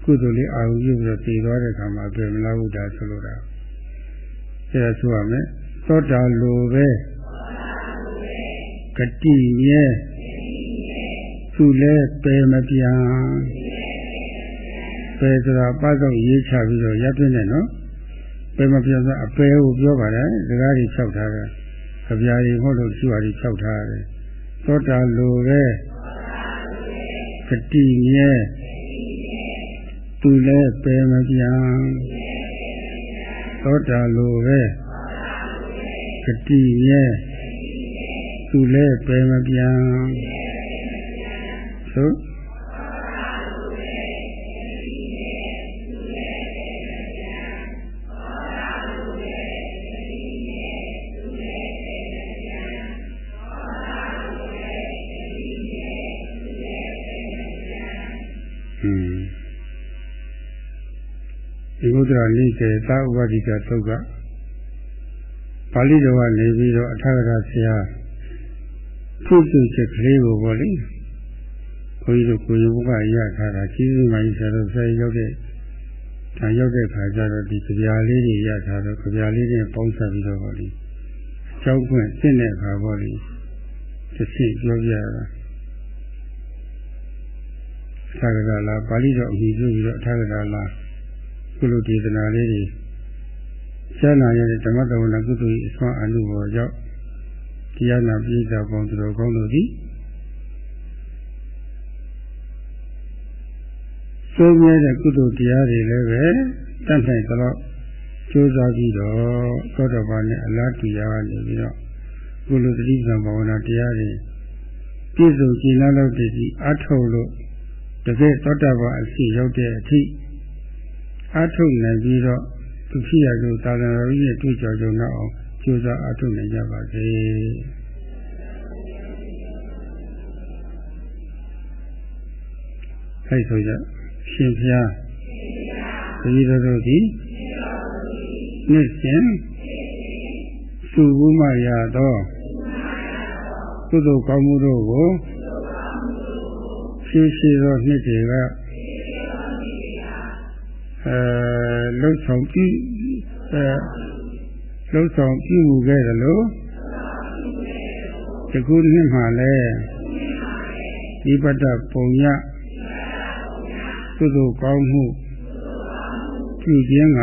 ကုသိုလ်လေးအာရုံပြုပြီးတော့တည်သွားတဲ့အခါမှာပြေမလားဘူးဒါဆိုလိုတာအဲဒါဆိုရမယ်သောတာလိုပဲဂတိရဲ့သူလည်းပယ်မပြန်ပယ်ဆိုတာပတ်တော့ရေးချပြီးတော့ရပ်ပြနေနော်ပယ်မပြန်ဆိုအပယ်ကိုပြောပါတယ်ဒကားကြီးဖြောက်ထားတယ်ကြပြားကြီးဟုတ်လို့သူ့ဟာကြီးဖြောက်ထားတယ်သောတာလိုပဲဂတိရဲ့ သူလည်းပယ်မပြန်သောတာလိုပဲဂတိရဲ့သူလည်းပယ်မပြန်သို့ ဒ္ဓရာနိကေသာဥပဒိကသုတ်ကပါဠိတော်ကနေပြီးတော့အထာဂရဆရာပြုစုချက်ကလေးကိုပေါ့လေခွန်ကြီးတို့ကိုရုပ်ကရထားတာကြီးကြီးမှကြီးဆရာတို့ဆရာရောက်တဲ့ဒါရောက်တဲ့ခါကျတော့ဒီကြပြားလေးတွေရထားတော့ကြပြားလေးတွေပေါင်းဆက်ပြီးတော့ပေါ့လေကြောက်ခွင့်ရှင်းတဲ့အခါပေါ့လေတစ်စိပြောပြရတာထာဂရလာပါဠိတော်အမိပြုပြီးတော့ထာဂရလာ ကုလဒေသနာလေးတွေဆရာနာရတဲ့ဓမ္မတော်နာကုသိုလ်အစွမ်းအမှုပေါ်ကြောင့်တရားနာပြည်သာပေါင်းသူတော်ကောင်းတို့သည်စိုးမြဲတဲ့ကုသိုလ်တရားတွေလည်းပဲတတ်နိုင်တော့ကျိုးစားပြီးတော့သောတော်ဘာနဲ့အလားတူရနေပြီးတော့ကုလသတိကံဘာဝနာတရားတွေပြည့်စုံကြည်လာလို့တည်းအထောက်လို့တကယ်သောတာပန်အရှိရောက်တဲ့အထိ အထုတ်နိုင်ပြီးတော့သူဖြစ်ရလို့သာသနာ့ရဲ့တွေ့ကြုံကြုံတော့အောင်ကြိုးစားအထုတ်နိုင်ကြပါစေ။အဲဆိုကြရှင်ဖျားတတိတော်တို့သည်နှစ်စဉ်သူ့ဘူးမှရသောကုသိုလ်ကောင်းမှုတို့ကိုရှိရှိသောနှစ်တွေက လှုပ်ဆောင်ပြုအဲလှုပ်ဆောင်ပြုမှုခဲ့တယ်လို့ဒီခုနှစ်မှာလဲဒီပတ္တပုံညကုသိုလ်ကောင်းမှုပြုခြင်းက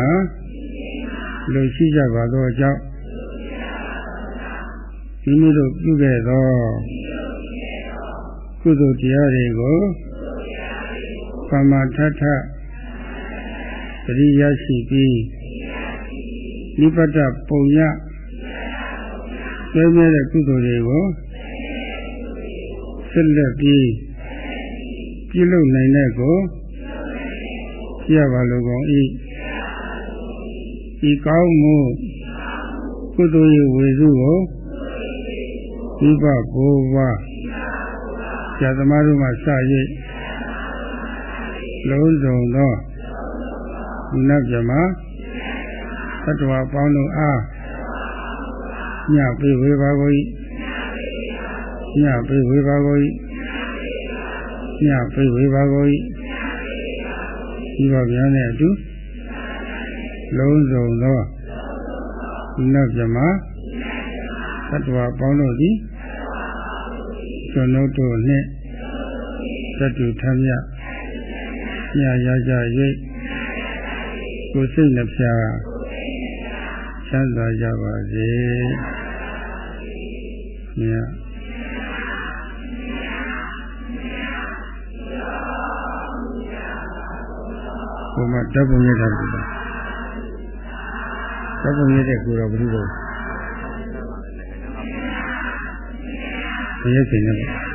လူရှိကြပါသောကြောင့်မိမိတို့ပြုခဲ့သောကုသိုလ်တရားတွေကိုပမာထထ သတိရရှိပြီးနိပတ္တပုံညဆွေးမြဲတဲ့ကုသိုလ်တွေကိုဆက်လက်ပြီးပြုလုပ်နိုင်တဲ့ကိုရပါလို့ကောင်းဤဤကောင်းမှုကုသိုလ်ရဲ့ဝေစုကိုဒီပဘိုးဘွားဇာသမားတို့မှစ၍လုံးစုံသော နတ်မြမသတ္တဝါပေါင်းတို့အားညပေးဝေပါကို၏ညပေးဝေပါကို၏ညပေးဝေပါကို၏ဒီပါဗျာနဲ့အတူလုံးစုံသောနတ်မြမသတ္တဝါပေါင်းတို့သည်ကျွန်ုပ်တို့နှင့်သတ္တုထမြညရကြ၍ ကိုယ်စိတ်နှပြချမ်းသာကြပါစေမြတ်ဘုမဓာတ်ပုံရတာကူဓာတ်ပုံရတဲ့ကိုတော့ဘယ်လိုလဲဘယ်ရဲ့စိတ်နဲ့